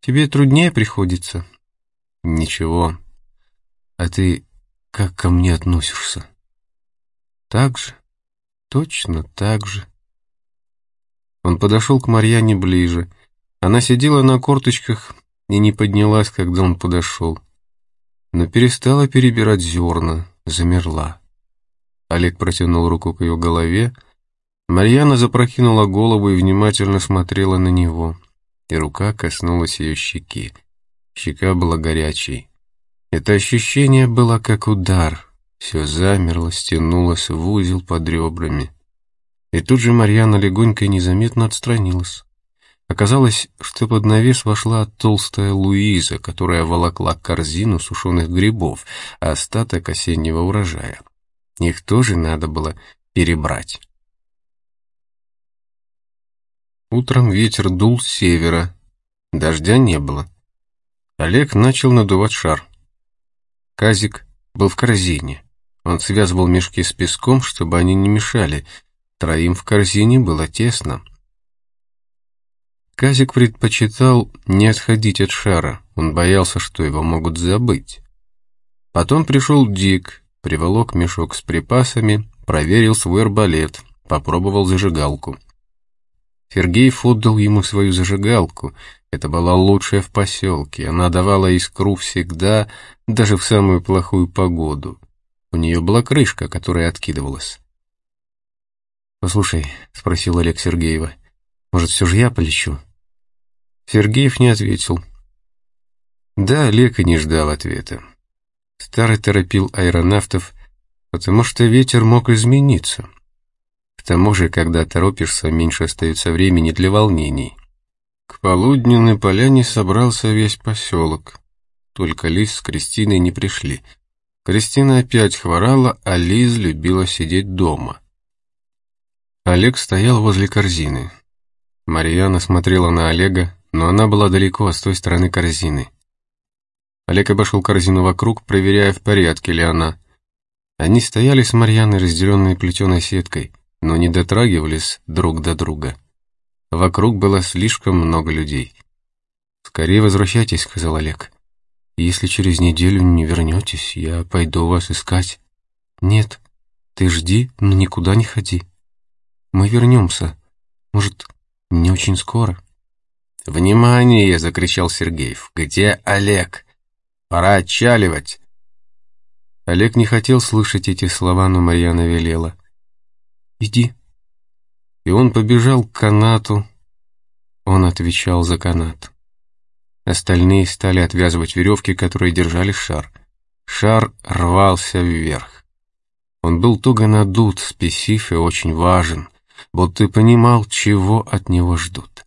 «Тебе труднее приходится?» «Ничего. А ты как ко мне относишься?» «Так же. Точно так же». Он подошел к Марьяне ближе. Она сидела на корточках и не поднялась, когда он подошел. Но перестала перебирать зерна, замерла. Олег протянул руку к ее голове. Марьяна запрокинула голову и внимательно смотрела на него, и рука коснулась ее щеки. Щека была горячей. Это ощущение было как удар. Все замерло, стянулось в узел под ребрами. И тут же Марьяна легонько и незаметно отстранилась. Оказалось, что под навес вошла толстая Луиза, которая волокла корзину сушеных грибов, а остаток осеннего урожая. Их тоже надо было перебрать. Утром ветер дул с севера, дождя не было. Олег начал надувать шар. Казик был в корзине. Он связывал мешки с песком, чтобы они не мешали. Троим в корзине было тесно. Казик предпочитал не отходить от шара, он боялся, что его могут забыть. Потом пришел Дик, приволок мешок с припасами, проверил свой арбалет, попробовал зажигалку. Сергеев отдал ему свою зажигалку. Это была лучшая в поселке. Она давала искру всегда, даже в самую плохую погоду. У нее была крышка, которая откидывалась. «Послушай», — спросил Олег Сергеева, — «может, все же я полечу?» Сергеев не ответил. Да, Олег и не ждал ответа. Старый торопил аэронавтов, потому что ветер мог измениться. К тому же, когда торопишься, меньше остается времени для волнений. К полудню на поляне собрался весь поселок. Только Лиз с Кристиной не пришли. Кристина опять хворала, а Лиз любила сидеть дома. Олег стоял возле корзины. Марьяна смотрела на Олега, но она была далеко, с той стороны корзины. Олег обошел корзину вокруг, проверяя, в порядке ли она. Они стояли с Марьяной, разделенные плетеной сеткой, но не дотрагивались друг до друга. Вокруг было слишком много людей. «Скорее возвращайтесь», — сказал Олег. «Если через неделю не вернетесь, я пойду вас искать». «Нет, ты жди, но никуда не ходи. Мы вернемся. Может, не очень скоро». «Внимание!» — закричал Сергеев. «Где Олег? Пора отчаливать!» Олег не хотел слышать эти слова, но Марьяна велела. «Иди». И он побежал к канату. Он отвечал за канат. Остальные стали отвязывать веревки, которые держали шар. Шар рвался вверх. Он был туго надут, спесив и очень важен, будто понимал, чего от него ждут.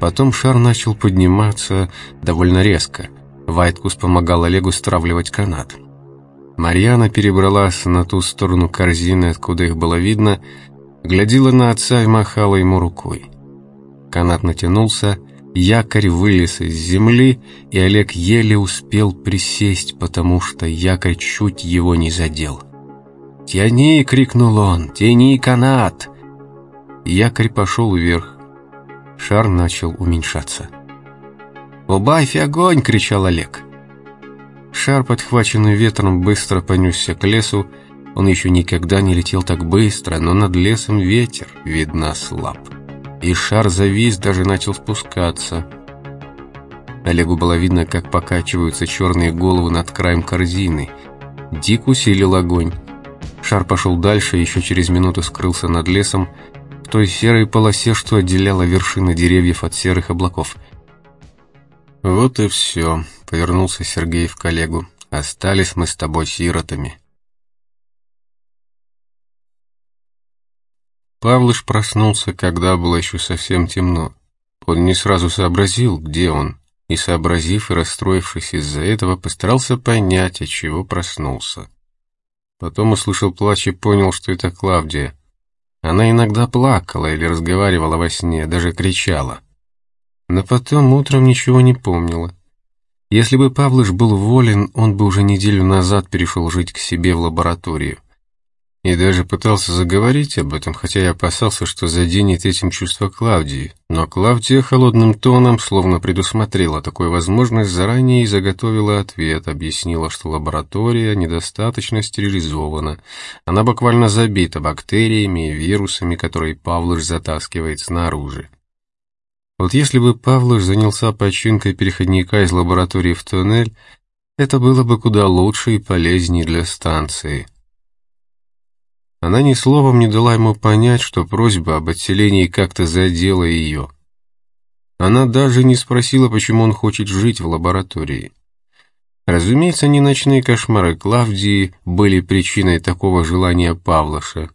Потом шар начал подниматься довольно резко. Вайткус помогал Олегу стравливать канат. Марьяна перебралась на ту сторону корзины, откуда их было видно, глядела на отца и махала ему рукой. Канат натянулся, якорь вылез из земли, и Олег еле успел присесть, потому что якорь чуть его не задел. «Тяни!» — крикнул он. «Тяни канат!» Якорь пошел вверх. Шар начал уменьшаться. «Убавь огонь!» — кричал Олег. Шар, подхваченный ветром, быстро понесся к лесу. Он еще никогда не летел так быстро, но над лесом ветер, видно, слаб. И шар завис, даже начал спускаться. Олегу было видно, как покачиваются черные головы над краем корзины. Дик усилил огонь. Шар пошел дальше, еще через минуту скрылся над лесом, в той серой полосе, что отделяла вершины деревьев от серых облаков. «Вот и все», — повернулся Сергей в коллегу. «Остались мы с тобой сиротами». Павлыш проснулся, когда было еще совсем темно. Он не сразу сообразил, где он, и, сообразив и расстроившись из-за этого, постарался понять, от чего проснулся. Потом услышал плач и понял, что это Клавдия. Она иногда плакала или разговаривала во сне, даже кричала. Но потом утром ничего не помнила. Если бы Павлыш был волен, он бы уже неделю назад перешел жить к себе в лабораторию. И даже пытался заговорить об этом, хотя я опасался, что заденет этим чувство Клавдии. Но Клавдия холодным тоном словно предусмотрела такую возможность заранее и заготовила ответ, объяснила, что лаборатория недостаточно стерилизована. Она буквально забита бактериями и вирусами, которые Павлыш затаскивает снаружи. Вот если бы Павлыш занялся починкой переходника из лаборатории в туннель, это было бы куда лучше и полезнее для станции. Она ни словом не дала ему понять, что просьба об отселении как-то задела ее. Она даже не спросила, почему он хочет жить в лаборатории. Разумеется, не ночные кошмары Клавдии были причиной такого желания Павлоша.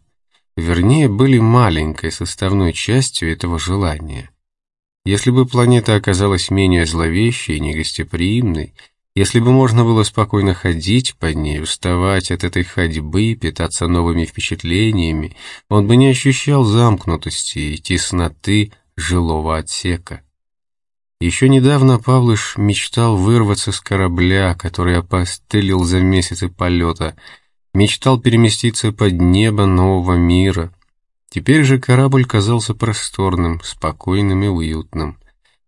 Вернее, были маленькой составной частью этого желания. Если бы планета оказалась менее зловещей и негостеприимной, если бы можно было спокойно ходить под ней, уставать от этой ходьбы, питаться новыми впечатлениями, он бы не ощущал замкнутости и тесноты жилого отсека. Еще недавно Павлыш мечтал вырваться с корабля, который опостылил за месяцы полета, мечтал переместиться под небо нового мира. Теперь же корабль казался просторным, спокойным и уютным.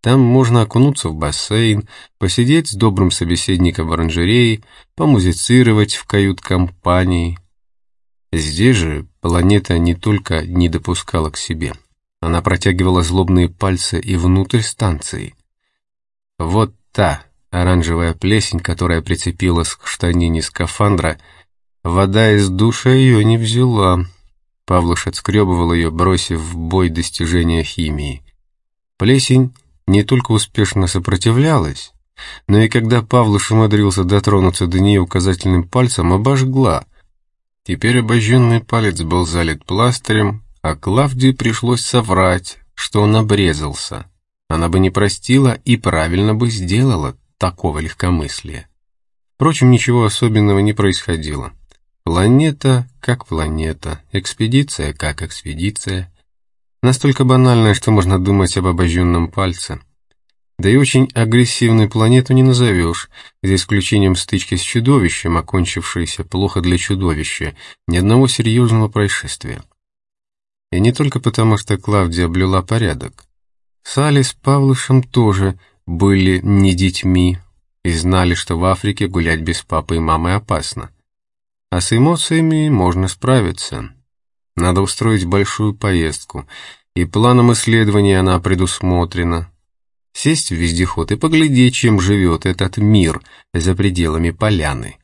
Там можно окунуться в бассейн, посидеть с добрым собеседником в оранжерее, помузицировать в кают-компании. Здесь же планета не только не допускала к себе, она протягивала злобные пальцы и внутрь станции. Вот та оранжевая плесень, которая прицепилась к штанине скафандра, вода из душа ее не взяла. Павлуш отскребывал ее, бросив в бой достижения химии. Плесень не только успешно сопротивлялась, но и когда Павлуш умудрился дотронуться до нее указательным пальцем, обожгла. Теперь обожженный палец был залит пластырем, а Клавдии пришлось соврать, что он обрезался. Она бы не простила и правильно бы сделала такого легкомыслия. Впрочем, ничего особенного не происходило. Планета как планета, экспедиция как экспедиция. Настолько банальное, что можно думать об обожженном пальце. Да и очень агрессивной планету не назовешь, за исключением стычки с чудовищем, окончившейся плохо для чудовища, ни одного серьезного происшествия. И не только потому, что Клавдия облюла порядок. Салли с Павлышем тоже были не детьми и знали, что в Африке гулять без папы и мамы опасно. А с эмоциями можно справиться. Надо устроить большую поездку, и планом исследования она предусмотрена. Сесть в вездеход и поглядеть, чем живет этот мир за пределами поляны.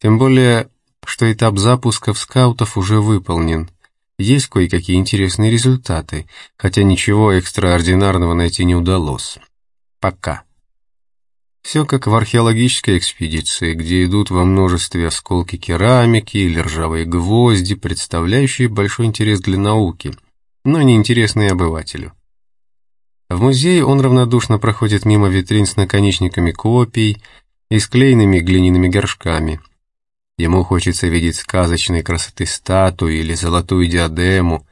Тем более, что этап запусков скаутов уже выполнен. Есть кое-какие интересные результаты, хотя ничего экстраординарного найти не удалось. Пока. Все как в археологической экспедиции, где идут во множестве осколки керамики или ржавые гвозди, представляющие большой интерес для науки, но неинтересные обывателю. В музее он равнодушно проходит мимо витрин с наконечниками копий и склеенными глиняными горшками. Ему хочется видеть сказочной красоты статуи или золотую диадему.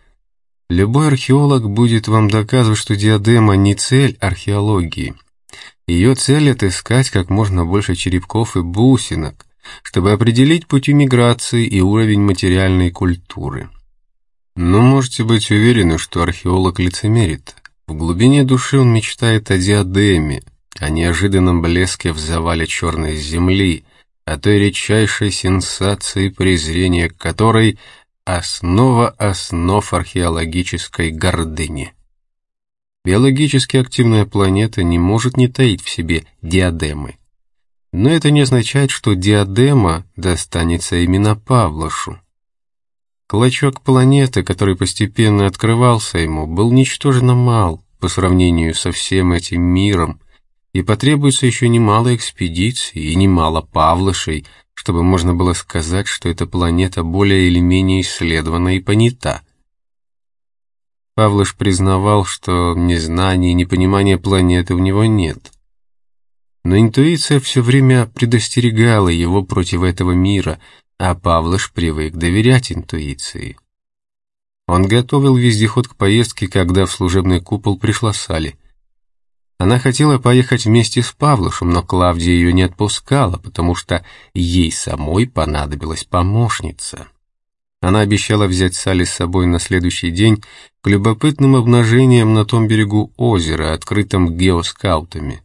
Любой археолог будет вам доказывать, что диадема не цель археологии – ее цель — отыскать как можно больше черепков и бусинок, чтобы определить пути миграции и уровень материальной культуры. Но можете быть уверены, что археолог лицемерит. В глубине души он мечтает о диадеме, о неожиданном блеске в завале черной земли, о той редчайшей сенсации презрения которой основа основ археологической гордыни. Биологически активная планета не может не таить в себе диадемы. Но это не означает, что диадема достанется именно Павлошу. Клочок планеты, который постепенно открывался ему, был ничтожно мал по сравнению со всем этим миром, и потребуется еще немало экспедиций и немало Павлышей, чтобы можно было сказать, что эта планета более или менее исследована и понята – Павлыш признавал, что ни знаний, ни понимания планеты у него нет. Но интуиция все время предостерегала его против этого мира, а Павлыш привык доверять интуиции. Он готовил вездеход к поездке, когда в служебный купол пришла Салли. Она хотела поехать вместе с Павлушем, но Клавдия ее не отпускала, потому что ей самой понадобилась помощница. Она обещала взять Салли с собой на следующий день к любопытным обнажениям на том берегу озера, открытом геоскаутами.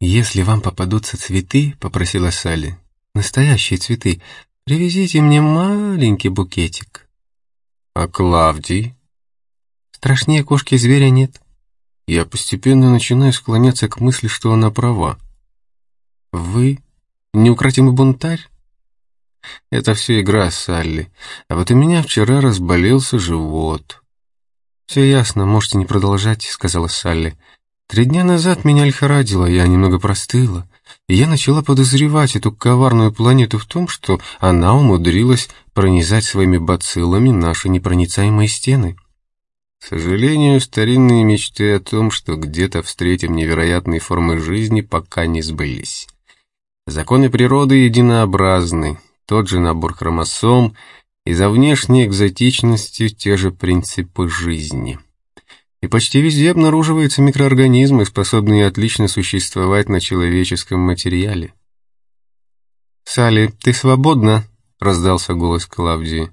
«Если вам попадутся цветы, — попросила Салли, — настоящие цветы, привезите мне маленький букетик». «А Клавдий?» «Страшнее кошки зверя нет». Я постепенно начинаю склоняться к мысли, что она права. «Вы неукротимый бунтарь?» «Это все игра, Салли. А вот у меня вчера разболелся живот». «Все ясно, можете не продолжать», — сказала Салли. «Три дня назад меня лихорадило, я немного простыла, и я начала подозревать эту коварную планету в том, что она умудрилась пронизать своими бациллами наши непроницаемые стены». К сожалению, старинные мечты о том, что где-то встретим невероятные формы жизни, пока не сбылись. Законы природы единообразны, тот же набор хромосом, и за внешней экзотичностью те же принципы жизни. И почти везде обнаруживаются микроорганизмы, способные отлично существовать на человеческом материале. «Салли, ты свободна?» — раздался голос Клавдии.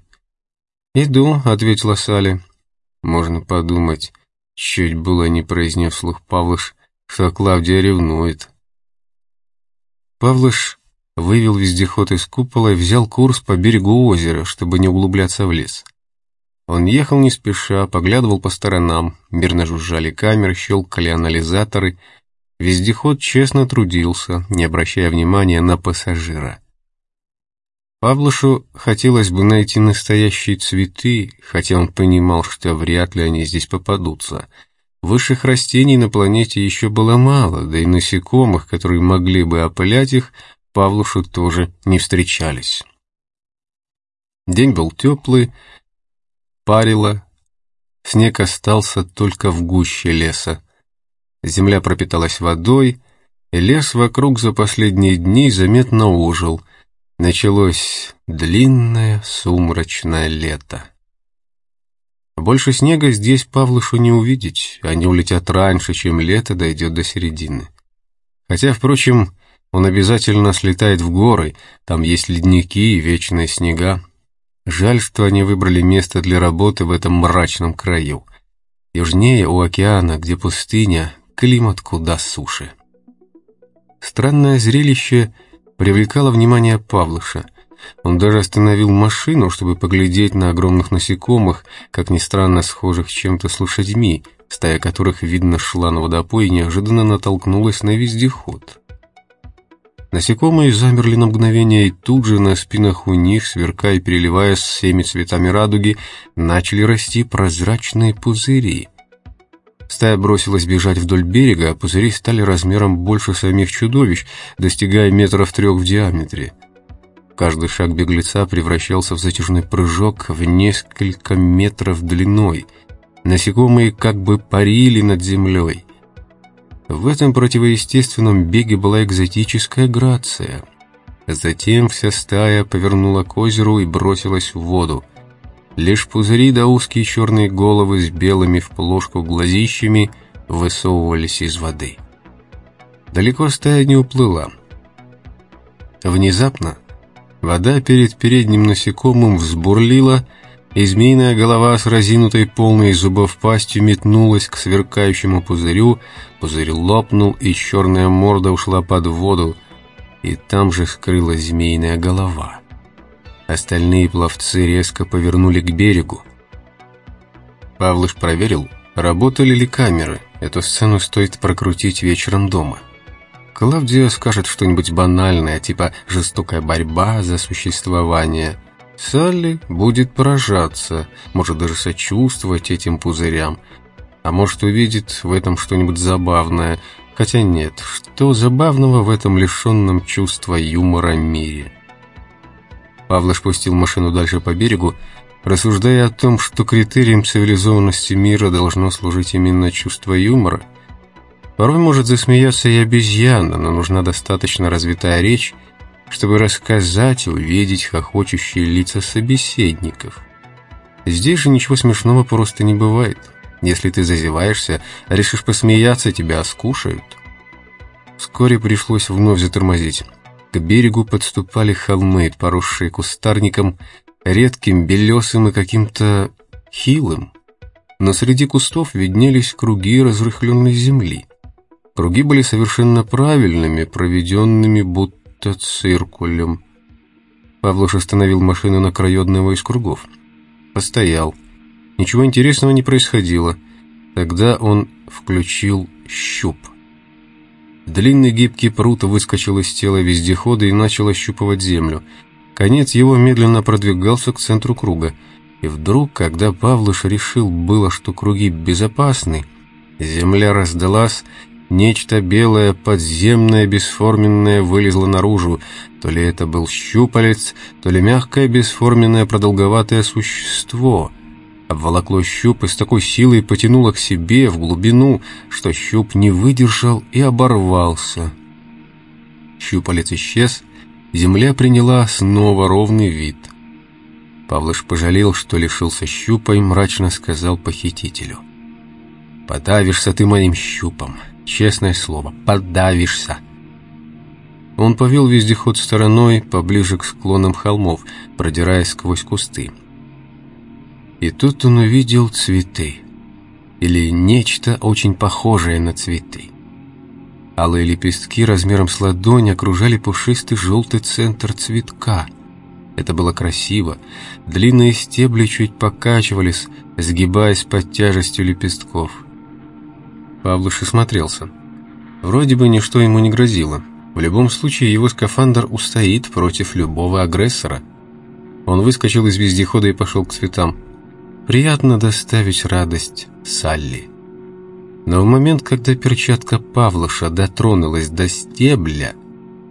«Иду», — ответила Салли. Можно подумать, чуть было не произнес вслух Павлыш, что Клавдия ревнует. Павлыш вывел вездеход из купола и взял курс по берегу озера, чтобы не углубляться в лес. Он ехал не спеша, поглядывал по сторонам, мирно жужжали камеры, щелкали анализаторы. Вездеход честно трудился, не обращая внимания на пассажира. Павлушу хотелось бы найти настоящие цветы, хотя он понимал, что вряд ли они здесь попадутся. Высших растений на планете еще было мало, да и насекомых, которые могли бы опылять их, Павлушу тоже не встречались. День был теплый, парило, снег остался только в гуще леса. Земля пропиталась водой, и лес вокруг за последние дни заметно ожил — Началось длинное сумрачное лето. Больше снега здесь Павлышу не увидеть, они улетят раньше, чем лето дойдет до середины. Хотя, впрочем, он обязательно слетает в горы, там есть ледники и вечные снега. Жаль, что они выбрали место для работы в этом мрачном краю. Южнее у океана, где пустыня, климат куда суше. Странное зрелище — привлекало внимание Павлыша. Он даже остановил машину, чтобы поглядеть на огромных насекомых, как ни странно схожих чем-то с лошадьми, стая которых, видно, шла на водопой и неожиданно натолкнулась на вездеход. Насекомые замерли на мгновение, и тут же на спинах у них, сверкая и переливаясь всеми цветами радуги, начали расти прозрачные пузыри — Стая бросилась бежать вдоль берега, а пузыри стали размером больше самих чудовищ, достигая метров трех в диаметре. Каждый шаг беглеца превращался в затяжной прыжок в несколько метров длиной. Насекомые как бы парили над землей. В этом противоестественном беге была экзотическая грация. Затем вся стая повернула к озеру и бросилась в воду. Лишь пузыри да узкие черные головы с белыми в плошку глазищами высовывались из воды. Далеко стая не уплыла. Внезапно вода перед передним насекомым взбурлила, и змеиная голова с разинутой полной зубов пастью метнулась к сверкающему пузырю, пузырь лопнул, и черная морда ушла под воду, и там же скрылась змеиная голова. Остальные пловцы резко повернули к берегу. Павлыш проверил, работали ли камеры. Эту сцену стоит прокрутить вечером дома. Клавдия скажет что-нибудь банальное, типа «жестокая борьба за существование». Салли будет поражаться, может даже сочувствовать этим пузырям, а может увидит в этом что-нибудь забавное, хотя нет, что забавного в этом лишенном чувства юмора мире? Павло спустил машину дальше по берегу, рассуждая о том, что критерием цивилизованности мира должно служить именно чувство юмора. Порой может засмеяться и обезьяна, но нужна достаточно развитая речь, чтобы рассказать и увидеть хохочущие лица собеседников. Здесь же ничего смешного просто не бывает. Если ты зазеваешься, решишь посмеяться, тебя скушают. Вскоре пришлось вновь затормозить. К берегу подступали холмы, поросшие кустарником, редким, белесым и каким-то хилым. Но среди кустов виднелись круги разрыхленной земли. Круги были совершенно правильными, проведенными будто циркулем. Павлуш остановил машину на краю одного из кругов. Постоял. Ничего интересного не происходило. Тогда он включил щуп. Длинный гибкий прут выскочил из тела вездехода и начал ощупывать землю. Конец его медленно продвигался к центру круга. И вдруг, когда Павлыш решил было, что круги безопасны, земля раздалась, нечто белое, подземное, бесформенное вылезло наружу. То ли это был щупалец, то ли мягкое, бесформенное, продолговатое существо. Обволокло щуп и с такой силой потянуло к себе, в глубину, что щуп не выдержал и оборвался. Щупалец исчез, земля приняла снова ровный вид — Павлыш пожалел, что лишился щупа и мрачно сказал похитителю. «Подавишься ты моим щупом, честное слово, подавишься!» Он повел вездеход стороной, поближе к склонам холмов, продираясь сквозь кусты. И тут он увидел цветы. Или нечто очень похожее на цветы. Алые лепестки размером с ладонь окружали пушистый желтый центр цветка — это было красиво. Длинные стебли чуть покачивались, сгибаясь под тяжестью лепестков. Павлуш смотрелся. Вроде бы ничто ему не грозило. В любом случае его скафандр устоит против любого агрессора. Он выскочил из вездехода и пошел к цветам. Приятно доставить радость Салли. Но в момент, когда перчатка Павлуша дотронулась до стебля,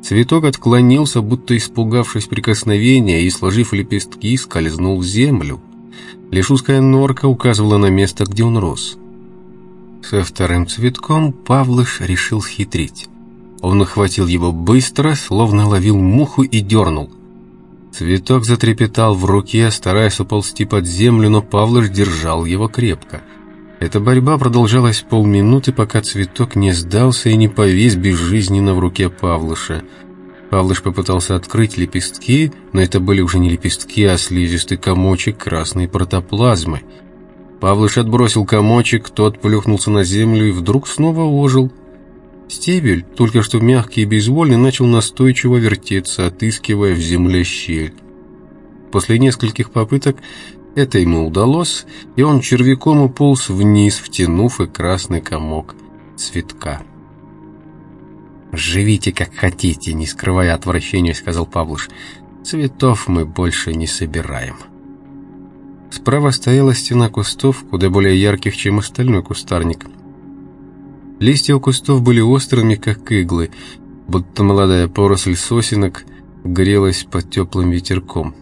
Цветок отклонился, будто испугавшись прикосновения, и, сложив лепестки, скользнул в землю. Лишь узкая норка указывала на место, где он рос. Со вторым цветком Павлыш решил схитрить. Он охватил его быстро, словно ловил муху и дернул. Цветок затрепетал в руке, стараясь уползти под землю, но Павлыш держал его крепко. Эта борьба продолжалась полминуты, пока цветок не сдался и не повис безжизненно в руке Павлыша. Павлыш попытался открыть лепестки, но это были уже не лепестки, а слизистый комочек красной протоплазмы. Павлыш отбросил комочек, тот плюхнулся на землю и вдруг снова ожил. Стебель, только что мягкий и безвольный, начал настойчиво вертеться, отыскивая в земле щель. После нескольких попыток это ему удалось, и он червяком уполз вниз, втянув и красный комок цветка. «Живите, как хотите», — не скрывая отвращения, сказал Павлуш. «Цветов мы больше не собираем». Справа стояла стена кустов, куда более ярких, чем остальной кустарник. Листья у кустов были острыми, как иглы, будто молодая поросль сосенок грелась под теплым ветерком.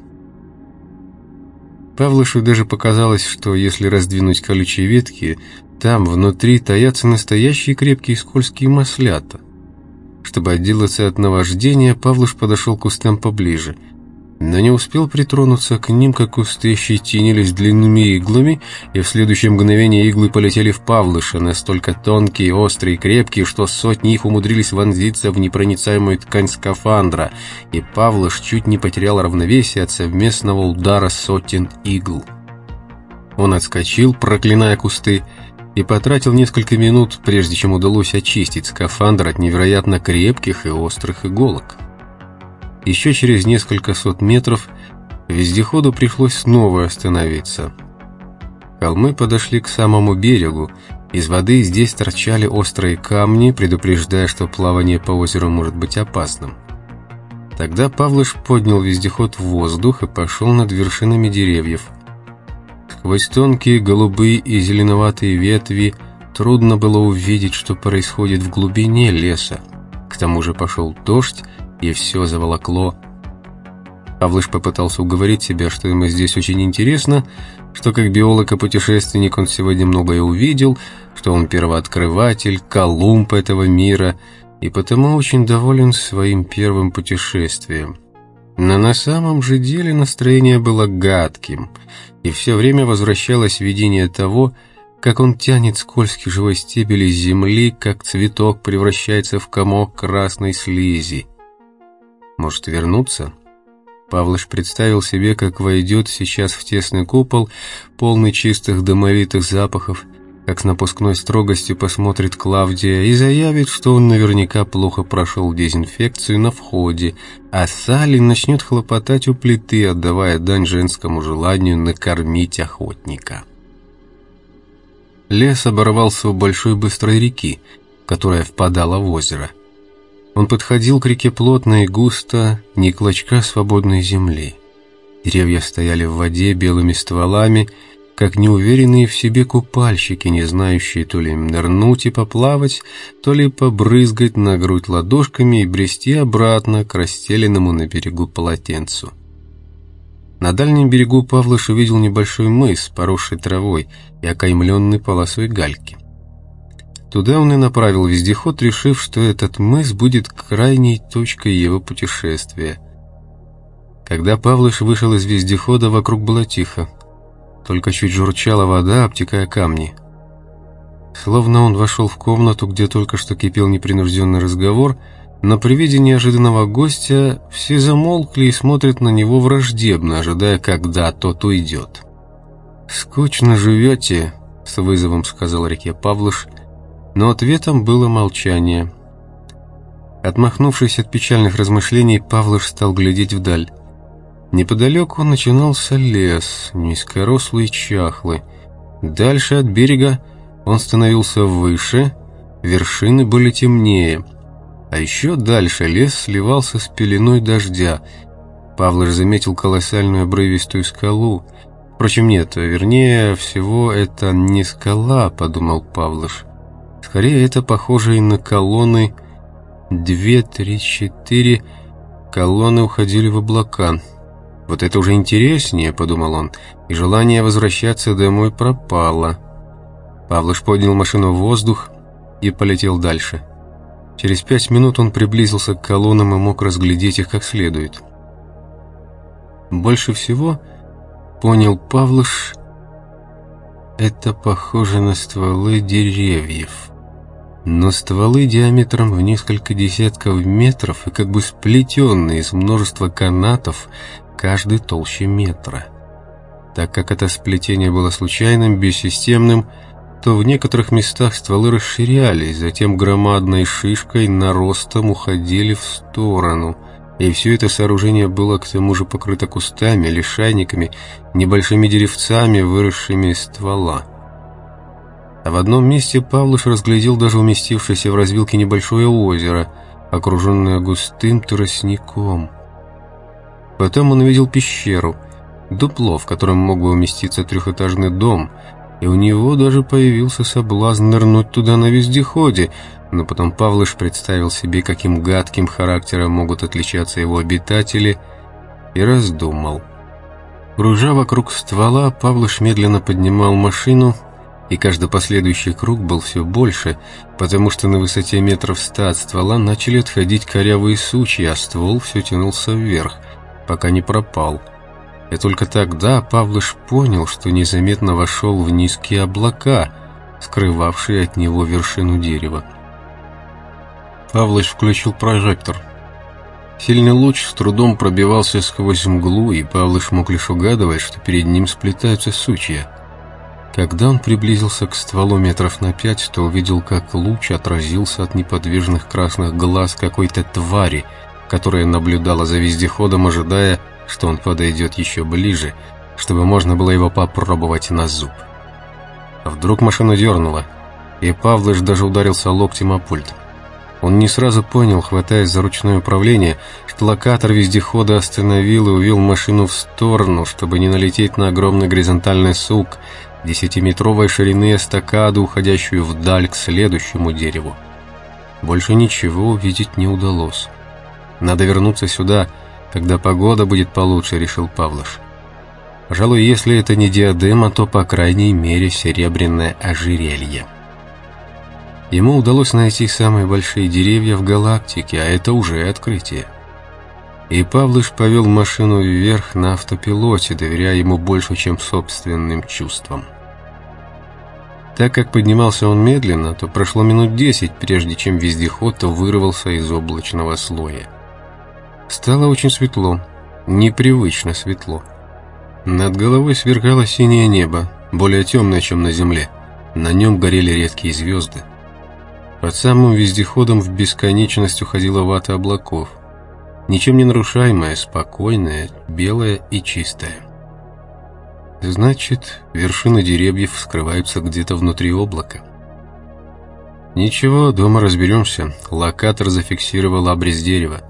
Павлышу даже показалось, что если раздвинуть колючие ветки, там внутри таятся настоящие крепкие скользкие маслята. Чтобы отделаться от наваждения, Павлуш подошел к кустам поближе – но не успел притронуться к ним, как кусты щетинились длинными иглами, и в следующее мгновение иглы полетели в Павлыша, настолько тонкие, острые и крепкие, что сотни их умудрились вонзиться в непроницаемую ткань скафандра, и Павлыш чуть не потерял равновесие от совместного удара сотен игл. Он отскочил, проклиная кусты, и потратил несколько минут, прежде чем удалось очистить скафандр от невероятно крепких и острых иголок. Еще через несколько сот метров вездеходу пришлось снова остановиться. Холмы подошли к самому берегу. Из воды здесь торчали острые камни, предупреждая, что плавание по озеру может быть опасным. Тогда Павлыш поднял вездеход в воздух и пошел над вершинами деревьев. Сквозь тонкие голубые и зеленоватые ветви трудно было увидеть, что происходит в глубине леса. К тому же пошел дождь, и все заволокло. Павлыш попытался уговорить себя, что ему здесь очень интересно, что как биолог и путешественник он сегодня многое увидел, что он первооткрыватель, Колумб этого мира, и потому очень доволен своим первым путешествием. Но на самом же деле настроение было гадким, и все время возвращалось видение того, как он тянет скользкий живой стебель из земли, как цветок превращается в комок красной слизи. Может вернуться? Павлыш представил себе, как войдет сейчас в тесный купол, полный чистых домовитых запахов, как с напускной строгостью посмотрит Клавдия и заявит, что он наверняка плохо прошел дезинфекцию на входе, а Салли начнет хлопотать у плиты, отдавая дань женскому желанию накормить охотника. Лес оборвался у большой быстрой реки, которая впадала в озеро. Он подходил к реке плотно и густо, ни клочка свободной земли. Деревья стояли в воде белыми стволами, как неуверенные в себе купальщики, не знающие то ли нырнуть и поплавать, то ли побрызгать на грудь ладошками и брести обратно к расстеленному на берегу полотенцу. На дальнем берегу Павлыш увидел небольшой мыс, поросший травой и окаймленный полосой гальки. Туда он и направил вездеход, решив, что этот мыс будет крайней точкой его путешествия. Когда Павлыш вышел из вездехода, вокруг было тихо. Только чуть журчала вода, обтекая камни. Словно он вошел в комнату, где только что кипел непринужденный разговор, но при виде неожиданного гостя все замолкли и смотрят на него враждебно, ожидая, когда тот уйдет. «Скучно живете», — с вызовом сказал реке Павлыш, но ответом было молчание. Отмахнувшись от печальных размышлений, Павлыш стал глядеть вдаль. Неподалеку начинался лес, низкорослый чахлый. Дальше от берега он становился выше, вершины были темнее. А еще дальше лес сливался с пеленой дождя. Павлыш заметил колоссальную обрывистую скалу. Впрочем, нет, вернее всего, это не скала, подумал Павлыш. Скорее, это похоже и на колонны. Две, три, четыре колонны уходили в облака. «Вот это уже интереснее», — подумал он, и желание возвращаться домой пропало. Павлыш поднял машину в воздух и полетел дальше. Через пять минут он приблизился к колоннам и мог разглядеть их как следует. Больше всего, понял Павлыш, это похоже на стволы деревьев. Но стволы диаметром в несколько десятков метров и как бы сплетенные из множества канатов, каждый толще метра. Так как это сплетение было случайным, бессистемным, то в некоторых местах стволы расширялись, затем громадной шишкой наростом уходили в сторону, и все это сооружение было к тому же покрыто кустами, лишайниками, небольшими деревцами, выросшими из ствола. А в одном месте Павлуш разглядел даже уместившееся в развилке небольшое озеро, окруженное густым тростником – Потом он увидел пещеру, дупло, в котором мог бы уместиться трехэтажный дом, и у него даже появился соблазн нырнуть туда на вездеходе, но потом Павлыш представил себе, каким гадким характером могут отличаться его обитатели, и раздумал. Кружа вокруг ствола, Павлыш медленно поднимал машину, и каждый последующий круг был все больше, потому что на высоте метров ста от ствола начали отходить корявые сучья, а ствол все тянулся вверх пока не пропал. И только тогда Павлыш понял, что незаметно вошел в низкие облака, скрывавшие от него вершину дерева. Павлыш включил прожектор. Сильный луч с трудом пробивался сквозь мглу, и Павлыш мог лишь угадывать, что перед ним сплетаются сучья. Когда он приблизился к стволу метров на пять, то увидел, как луч отразился от неподвижных красных глаз какой-то твари — которая наблюдала за вездеходом, ожидая, что он подойдет еще ближе, чтобы можно было его попробовать на зуб. Вдруг машину дернуло, и Павлыш даже ударился локтем о пульт. Он не сразу понял, хватаясь за ручное управление, что локатор вездехода остановил и увел машину в сторону, чтобы не налететь на огромный горизонтальный сук, десятиметровой ширины эстакаду, уходящую вдаль к следующему дереву. Больше ничего увидеть не удалось. Надо вернуться сюда, когда погода будет получше, решил Павлош. Пожалуй, если это не диадема, то, по крайней мере, серебряное ожерелье. Ему удалось найти самые большие деревья в галактике, а это уже открытие. и Павлыш повел машину вверх на автопилоте, доверяя ему больше, чем собственным чувствам. Так как поднимался он медленно, то прошло минут десять, прежде чем вездеход вырвался из облачного слоя. Стало очень светло, непривычно светло. Над головой сверкало синее небо, более темное, чем на земле. На нем горели редкие звезды. Под самым вездеходом в бесконечность уходила вата облаков. Ничем не нарушаемая, спокойная, белая и чистая. Значит, вершины деревьев скрываются где-то внутри облака. Ничего, дома разберемся. Локатор зафиксировал обрез дерева.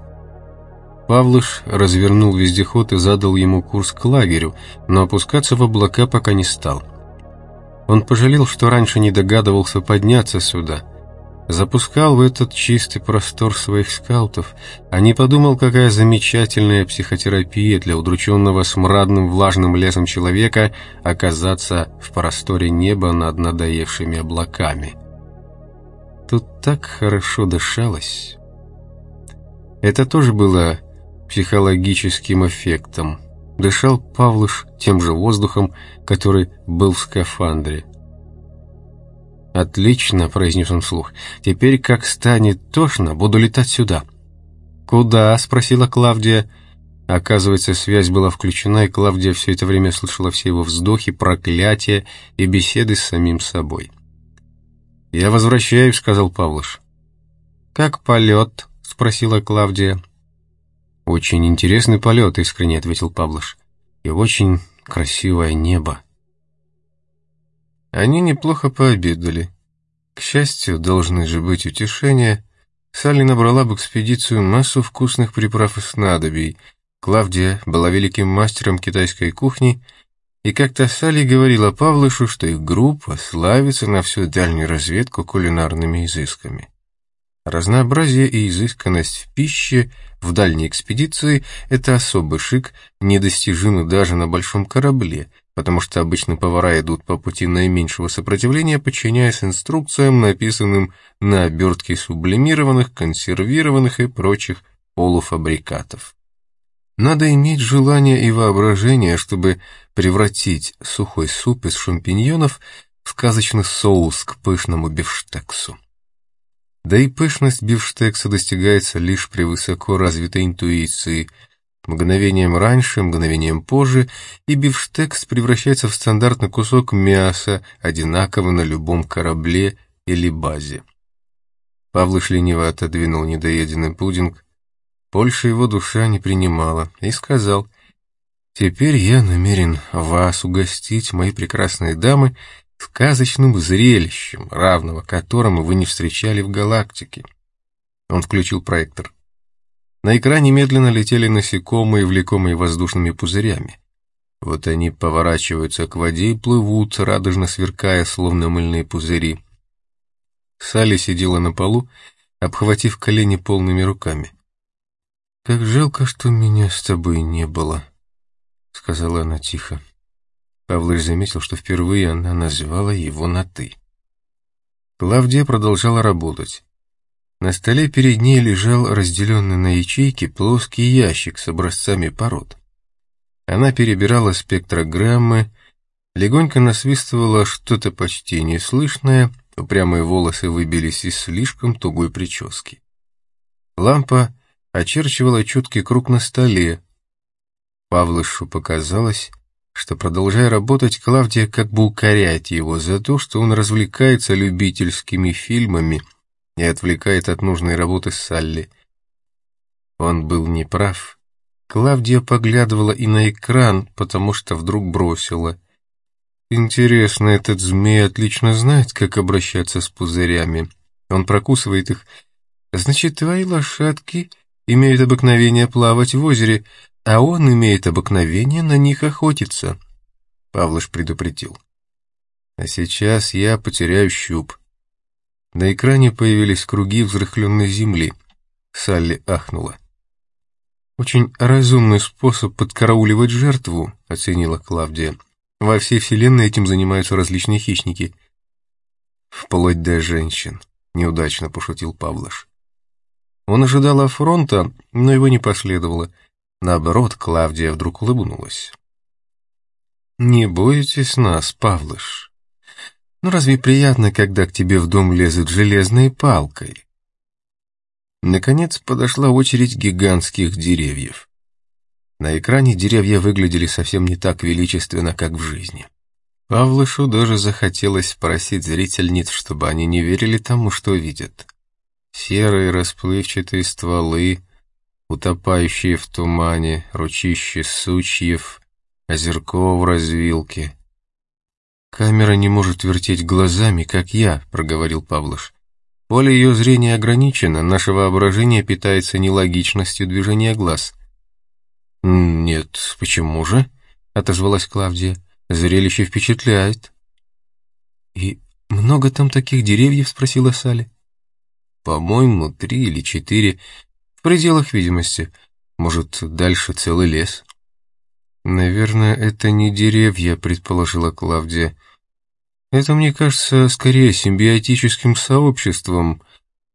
Павлыш развернул вездеход и задал ему курс к лагерю, но опускаться в облака пока не стал. Он пожалел, что раньше не догадывался подняться сюда – запускал в этот чистый простор своих скаутов, а не подумал, какая замечательная психотерапия для удрученного смрадным влажным лесом человека оказаться в просторе неба над надоевшими облаками. Тут так хорошо дышалось. Это тоже было психологическим эффектом. Дышал Павлыш тем же воздухом, который был в скафандре. «Отлично», — произнес он вслух. «Теперь, как станет тошно, буду летать сюда». «Куда?» — спросила Клавдия. Оказывается, связь была включена, и Клавдия все это время слышала все его вздохи, проклятия и беседы с самим собой. «Я возвращаюсь», — сказал Павлыш. «Как полет?» — спросила Клавдия. «Очень интересный полет», — искренне ответил Павлыш. «И очень красивое небо». Они неплохо пообедали. К счастью, должны же быть утешения. Салли набрала в экспедицию массу вкусных приправ и снадобий. Клавдия была великим мастером китайской кухни, и как-то Салли говорила Павлышу, что их группа славится на всю дальнюю разведку кулинарными изысками. Разнообразие и изысканность в пище в дальней экспедиции – это особый шик, недостижимый даже на большом корабле, потому что обычно повара идут по пути наименьшего сопротивления, подчиняясь инструкциям, написанным на обертке сублимированных, консервированных и прочих полуфабрикатов. Надо иметь желание и воображение, чтобы превратить сухой суп из шампиньонов в сказочный соус к пышному бифштексу. Да и пышность бифштекса достигается лишь при высоко развитой интуиции – Мгновением раньше, мгновением позже, и бифштекс превращается в стандартный кусок мяса, одинаково на любом корабле или базе. Павлыш лениво отодвинул недоеденный пудинг. Больше его душа не принимала и сказал, «Теперь я намерен вас угостить, мои прекрасные дамы, сказочным зрелищем, равного которому вы не встречали в галактике». Он включил проектор. На экране медленно летели насекомые, влекомые воздушными пузырями. Вот они поворачиваются к воде и плывут, радужно сверкая, словно мыльные пузыри. Салли сидела на полу, обхватив колени полными руками. «Как жалко, что меня с тобой не было», — сказала она тихо. Павлыш заметил, что впервые она назвала его на «ты». Клавдия продолжала работать. На столе перед ней лежал разделенный на ячейки плоский ящик с образцами пород. Она перебирала спектрограммы, легонько насвистывала что-то почти неслышное, упрямые волосы выбились из слишком тугой прически. Лампа очерчивала чуткий круг на столе. Павлышу показалось, что, продолжая работать, Клавдия как бы укоряет его за то, что он развлекается любительскими фильмами — и отвлекает от нужной работы Салли. Он был неправ. Клавдия поглядывала и на экран, потому что вдруг бросила. Интересно, этот змей отлично знает, как обращаться с пузырями. Он прокусывает их. Значит, твои лошадки имеют обыкновение плавать в озере, а он имеет обыкновение на них охотиться. Павлыш предупредил. А сейчас я потеряю щуп. На экране появились круги взрыхленной земли. Салли ахнула. «Очень разумный способ подкарауливать жертву», — оценила Клавдия. «Во всей вселенной этим занимаются различные хищники». «Вплоть до женщин», — неудачно пошутил Павлош. Он ожидал фронта, но его не последовало. Наоборот, Клавдия вдруг улыбнулась. «Не бойтесь нас, Павлыш. Ну разве приятно, когда к тебе в дом лезут железной палкой?» Наконец подошла очередь гигантских деревьев. На экране деревья выглядели совсем не так величественно, как в жизни. Павлышу даже захотелось спросить зрительниц, чтобы они не верили тому, что видят. Серые расплывчатые стволы, утопающие в тумане, ручище сучьев, озерко в развилке. «Камера не может вертеть глазами, как я», — проговорил Павлыш. «Поле ее зрения ограничено, наше воображение питается нелогичностью движения глаз». «Нет, почему же?» — отозвалась Клавдия. «Зрелище впечатляет». «И много там таких деревьев?» — спросила Салли. «По-моему, три или четыре, в пределах видимости. Может, дальше целый лес». «Наверное, это не деревья», — предположила Клавдия. «Это, мне кажется, скорее симбиотическим сообществом,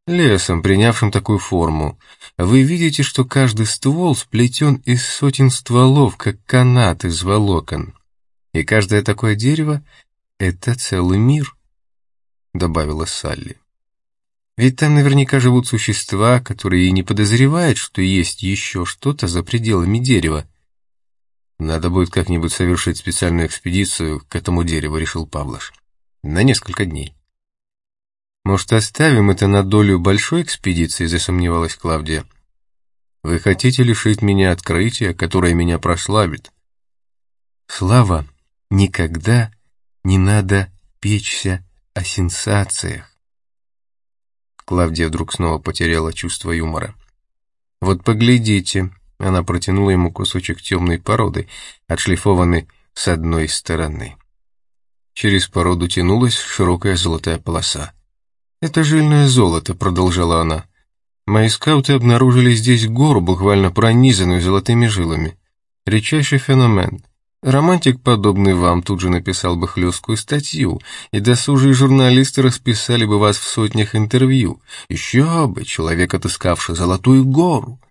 лесом, принявшим такую форму. Вы видите, что каждый ствол сплетен из сотен стволов, как канат из волокон. И каждое такое дерево — это целый мир», — добавила Салли. «Ведь там наверняка живут существа, которые и не подозревают, что есть еще что-то за пределами дерева». Надо будет как-нибудь совершить специальную экспедицию к этому дереву, решил Павлош. На несколько дней. Может, оставим это на долю большой экспедиции, засомневалась Клавдия. Вы хотите лишить меня открытия, которое меня прославит? Слава, никогда не надо печься о сенсациях. Клавдия вдруг снова потеряла чувство юмора. Вот поглядите, она протянула ему кусочек темной породы, отшлифованный с одной стороны. Через породу тянулась широкая золотая полоса. «Это жильное золото», — продолжала она. «Мои скауты обнаружили здесь гору, буквально пронизанную золотыми жилами. Редчайший феномен. Романтик, подобный вам, тут же написал бы хлесткую статью, и досужие журналисты расписали бы вас в сотнях интервью. Еще бы, человек, отыскавший золотую гору.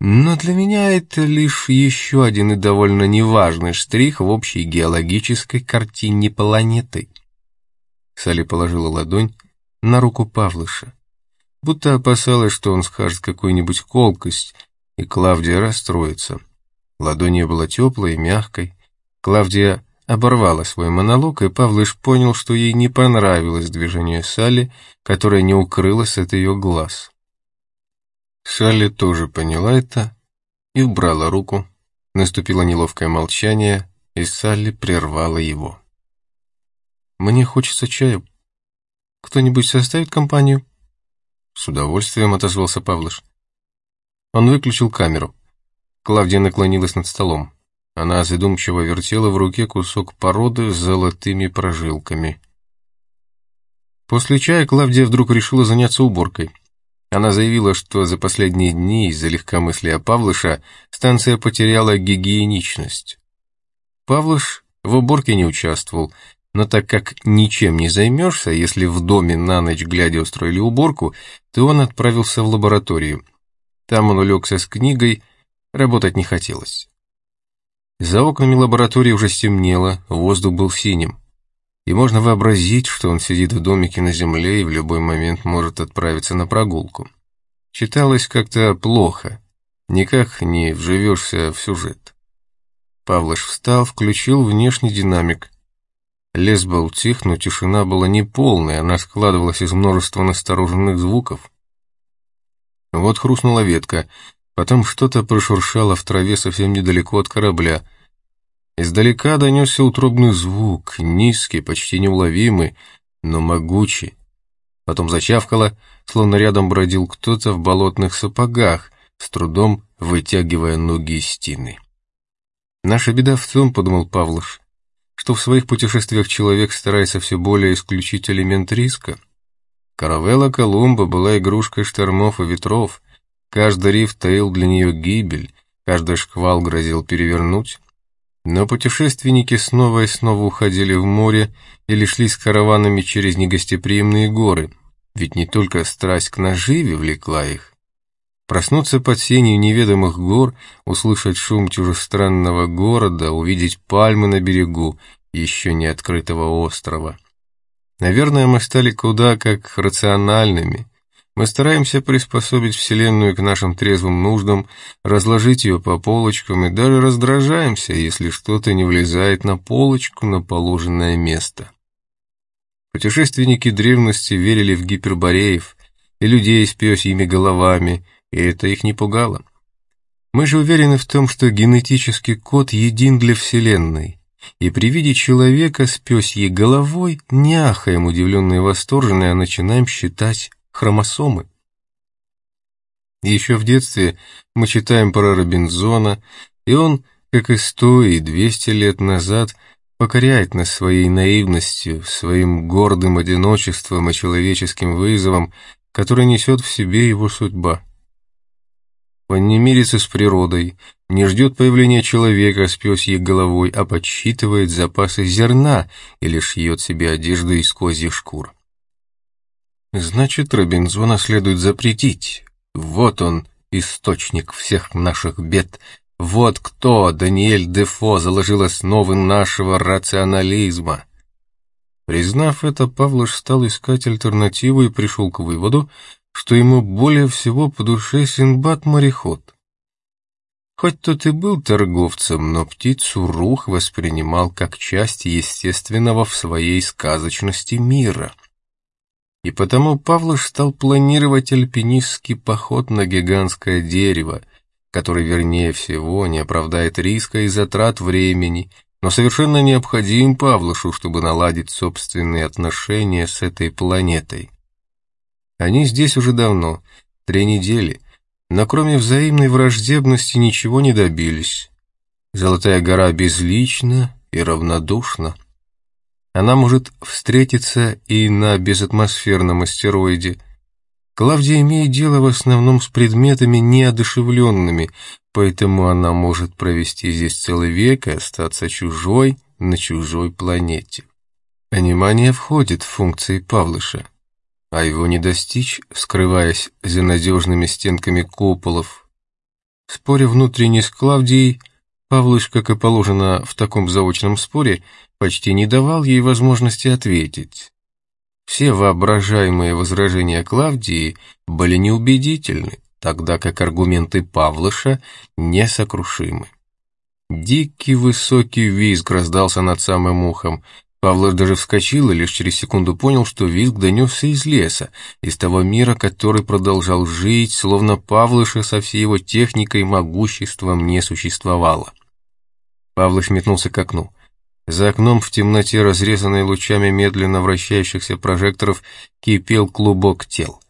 Но для меня это лишь еще один и довольно неважный штрих в общей геологической картине планеты. Салли положила ладонь на руку Павлыша, будто опасалась, что он скажет какую-нибудь колкость, и Клавдия расстроится. Ладонь ее была теплой и мягкой. Клавдия оборвала свой монолог, и Павлыш понял, что ей не понравилось движение Салли, которое не укрылось от ее глаз. Салли тоже поняла это и убрала руку. Наступило неловкое молчание, и Салли прервала его. «Мне хочется чаю. Кто-нибудь составит компанию?» С удовольствием отозвался Павлыш. Он выключил камеру. Клавдия наклонилась над столом. Она задумчиво вертела в руке кусок породы с золотыми прожилками. После чая Клавдия вдруг решила заняться уборкой. Она заявила, что за последние дни из-за легкомыслия Павлыша станция потеряла гигиеничность. Павлыш в уборке не участвовал, но так как ничем не займешься, если в доме на ночь глядя устроили уборку, то он отправился в лабораторию. Там он улегся с книгой, работать не хотелось. За окнами лаборатории уже стемнело, воздух был синим и можно вообразить, что он сидит в домике на земле и в любой момент может отправиться на прогулку. Читалось как-то плохо, никак не вживешься в сюжет. Павлыш встал, включил внешний динамик. Лес был тих, но тишина была не полная, она складывалась из множества настороженных звуков. Вот хрустнула ветка, потом что-то прошуршало в траве совсем недалеко от корабля — Издалека донесся утробный звук, низкий, почти неуловимый, но могучий. Потом зачавкало, словно рядом бродил кто-то в болотных сапогах, с трудом вытягивая ноги из стены. «Наша беда в том, — подумал Павлов, — что в своих путешествиях человек старается все более исключить элемент риска. Каравелла Колумба была игрушкой штормов и ветров, каждый риф таил для нее гибель, каждый шквал грозил перевернуть». Но путешественники снова и снова уходили в море или шли с караванами через негостеприимные горы, ведь не только страсть к наживе влекла их. Проснуться под сенью неведомых гор, услышать шум чужестранного города, увидеть пальмы на берегу еще не открытого острова. Наверное, мы стали куда как рациональными. Мы стараемся приспособить Вселенную к нашим трезвым нуждам, разложить ее по полочкам и даже раздражаемся, если что-то не влезает на полочку на положенное место. Путешественники древности верили в гипербореев и людей с пёсьими головами, и это их не пугало. Мы же уверены в том, что генетический код един для Вселенной, и при виде человека с пёсьей головой не ахаем удивленные и восторженные, а начинаем считать хромосомы. Еще в детстве мы читаем про Робинзона, и он, как и сто и двести лет назад, покоряет нас своей наивностью, своим гордым одиночеством и человеческим вызовом, который несет в себе его судьба. Он не мирится с природой, не ждет появления человека с пёсьей головой, а подсчитывает запасы зерна или шьет себе одежду из козьих шкур. Значит, Робинзона следует запретить. Вот он, источник всех наших бед. Вот кто, Даниэль Дефо, заложил основы нашего рационализма. Признав это, Павлош стал искать альтернативу и пришел к выводу, что ему более всего по душе Синбад-мореход. Хоть тот и был торговцем, но птицу Рух воспринимал как часть естественного в своей сказочности мира. И потому Павлош стал планировать альпинистский поход на гигантское дерево, который, вернее всего, не оправдает риска и затрат времени, но совершенно необходим Павлошу, чтобы наладить собственные отношения с этой планетой. Они здесь уже давно, три недели, но кроме взаимной враждебности ничего не добились. Золотая гора безлична и равнодушна. Она может встретиться и на безатмосферном астероиде. Клавдия имеет дело в основном с предметами неодушевленными, поэтому она может провести здесь целый век и остаться чужой на чужой планете. Понимание входит в функции Павлыша а его не достичь, скрываясь за надежными стенками куполов. Споря внутренне с Клавдией, Павлыш, как и положено в таком заочном споре, почти не давал ей возможности ответить. Все воображаемые возражения Клавдии были неубедительны, тогда как аргументы Павлыша несокрушимы. Дикий высокий визг раздался над самым ухом, Павлов даже вскочил и лишь через секунду понял, что визг донесся из леса, из того мира, который продолжал жить, словно Павлыша со всей его техникой и могуществом не существовало. Павлыш метнулся к окну. За окном в темноте, разрезанной лучами медленно вращающихся прожекторов, кипел клубок тел.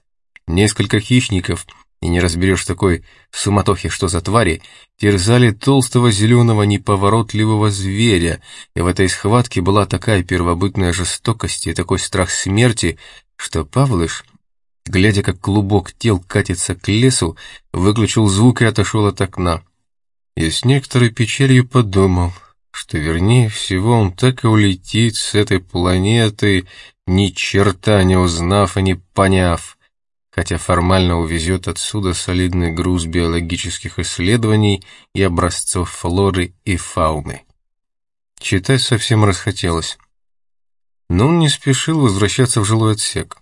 Несколько хищников — и не разберешь такой суматохи, что за твари, терзали толстого зеленого неповоротливого зверя, и в этой схватке была такая первобытная жестокость и такой страх смерти, что Павлыш, глядя, как клубок тел катится к лесу, выключил звук и отошел от окна. И с некоторой печалью подумал, что вернее всего он так и улетит с этой планеты, ни черта не узнав и не поняв, хотя формально увезет отсюда солидный груз биологических исследований и образцов флоры и фауны. Читать совсем расхотелось. Но он не спешил возвращаться в жилой отсек.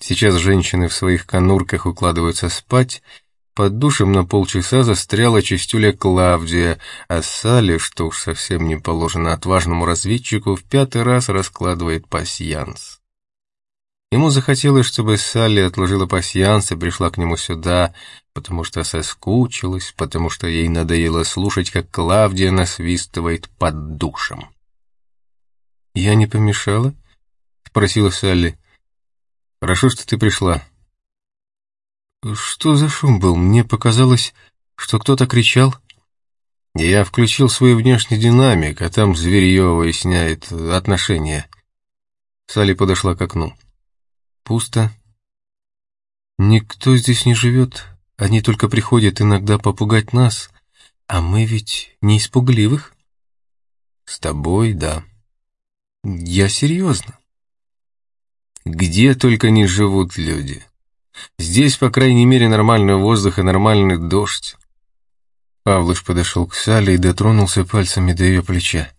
Сейчас женщины в своих конурках укладываются спать, под душем на полчаса застряла чистюля Клавдия, а Салли, что уж совсем не положено отважному разведчику, в пятый раз раскладывает пасьянс. Ему захотелось, чтобы Салли отложила пасьянс и пришла к нему сюда, потому что соскучилась, потому что ей надоело слушать, как Клавдия насвистывает под душем. «Я не помешала?» — спросила Салли. «Хорошо, что ты пришла». «Что за шум был? Мне показалось, что кто-то кричал». «Я включил свой внешний динамик, а там зверье выясняет отношения». Салли подошла к окну. Пусто. Никто здесь не живет. Они только приходят иногда попугать нас. А мы ведь не испугливых. С тобой, да. Я серьезно. Где только не живут люди. Здесь, по крайней мере, нормальный воздух и нормальный дождь. Павлыш подошел к Сале и дотронулся пальцами до ее плеча.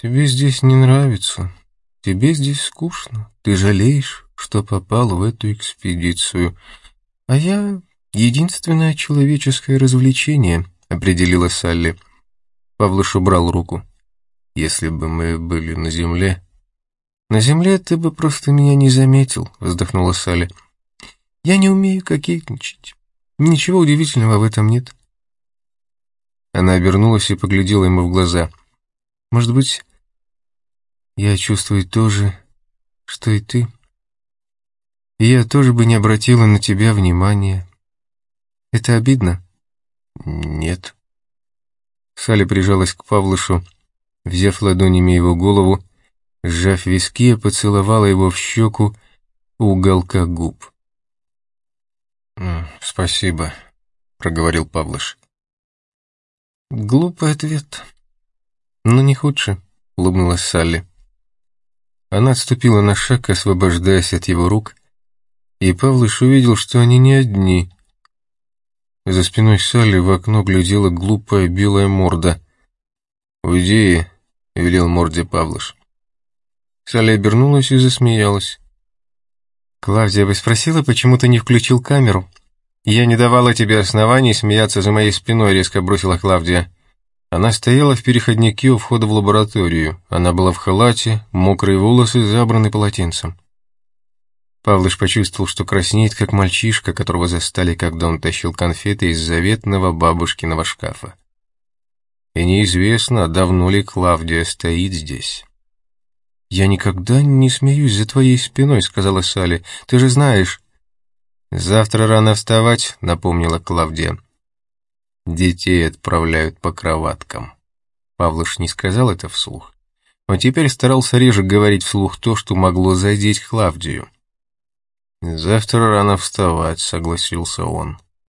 «Тебе здесь не нравится. Тебе здесь скучно. Ты жалеешь, что попал в эту экспедицию. А я — единственное человеческое развлечение», — определила Салли. Павлыш убрал руку. «Если бы мы были на земле...» «На земле ты бы просто меня не заметил», — вздохнула Салли. «Я не умею кокетничать. Ничего удивительного в этом нет». Она обернулась и поглядела ему в глаза. «Может быть, я чувствую то же, что и ты. И я тоже бы не обратила на тебя внимания. Это обидно?» «Нет». Салли прижалась к Павлышу, взяв ладонями его голову, сжав виски, поцеловала его в щеку у уголка губ. «Спасибо», — проговорил Павлыш. «Глупый ответ, но не худше», — улыбнулась Салли. Она отступила на шаг, освобождаясь от его рук, и Павлыш увидел, что они не одни. За спиной Салли в окно глядела глупая белая морда. «Уйди», — велел морде Павлыш. Салли обернулась и засмеялась. «Клавдия, вы спросила, почему ты не включил камеру?» «Я не давала тебе оснований смеяться за моей спиной», — резко бросила Клавдия. Она стояла в переходнике у входа в лабораторию. Она была в халате, мокрые волосы забраны полотенцем. Павлыш почувствовал, что краснеет, как мальчишка, которого застали, когда он тащил конфеты из заветного бабушкиного шкафа. И неизвестно, давно ли Клавдия стоит здесь. «Я никогда не смеюсь за твоей спиной», — сказала Салли. «Ты же знаешь...» «Завтра рано вставать», — напомнила Клавдия. «Детей отправляют по кроваткам». Павлыш не сказал это вслух. Он теперь старался реже говорить вслух то, что могло задеть Клавдию. «Завтра рано вставать», — согласился он.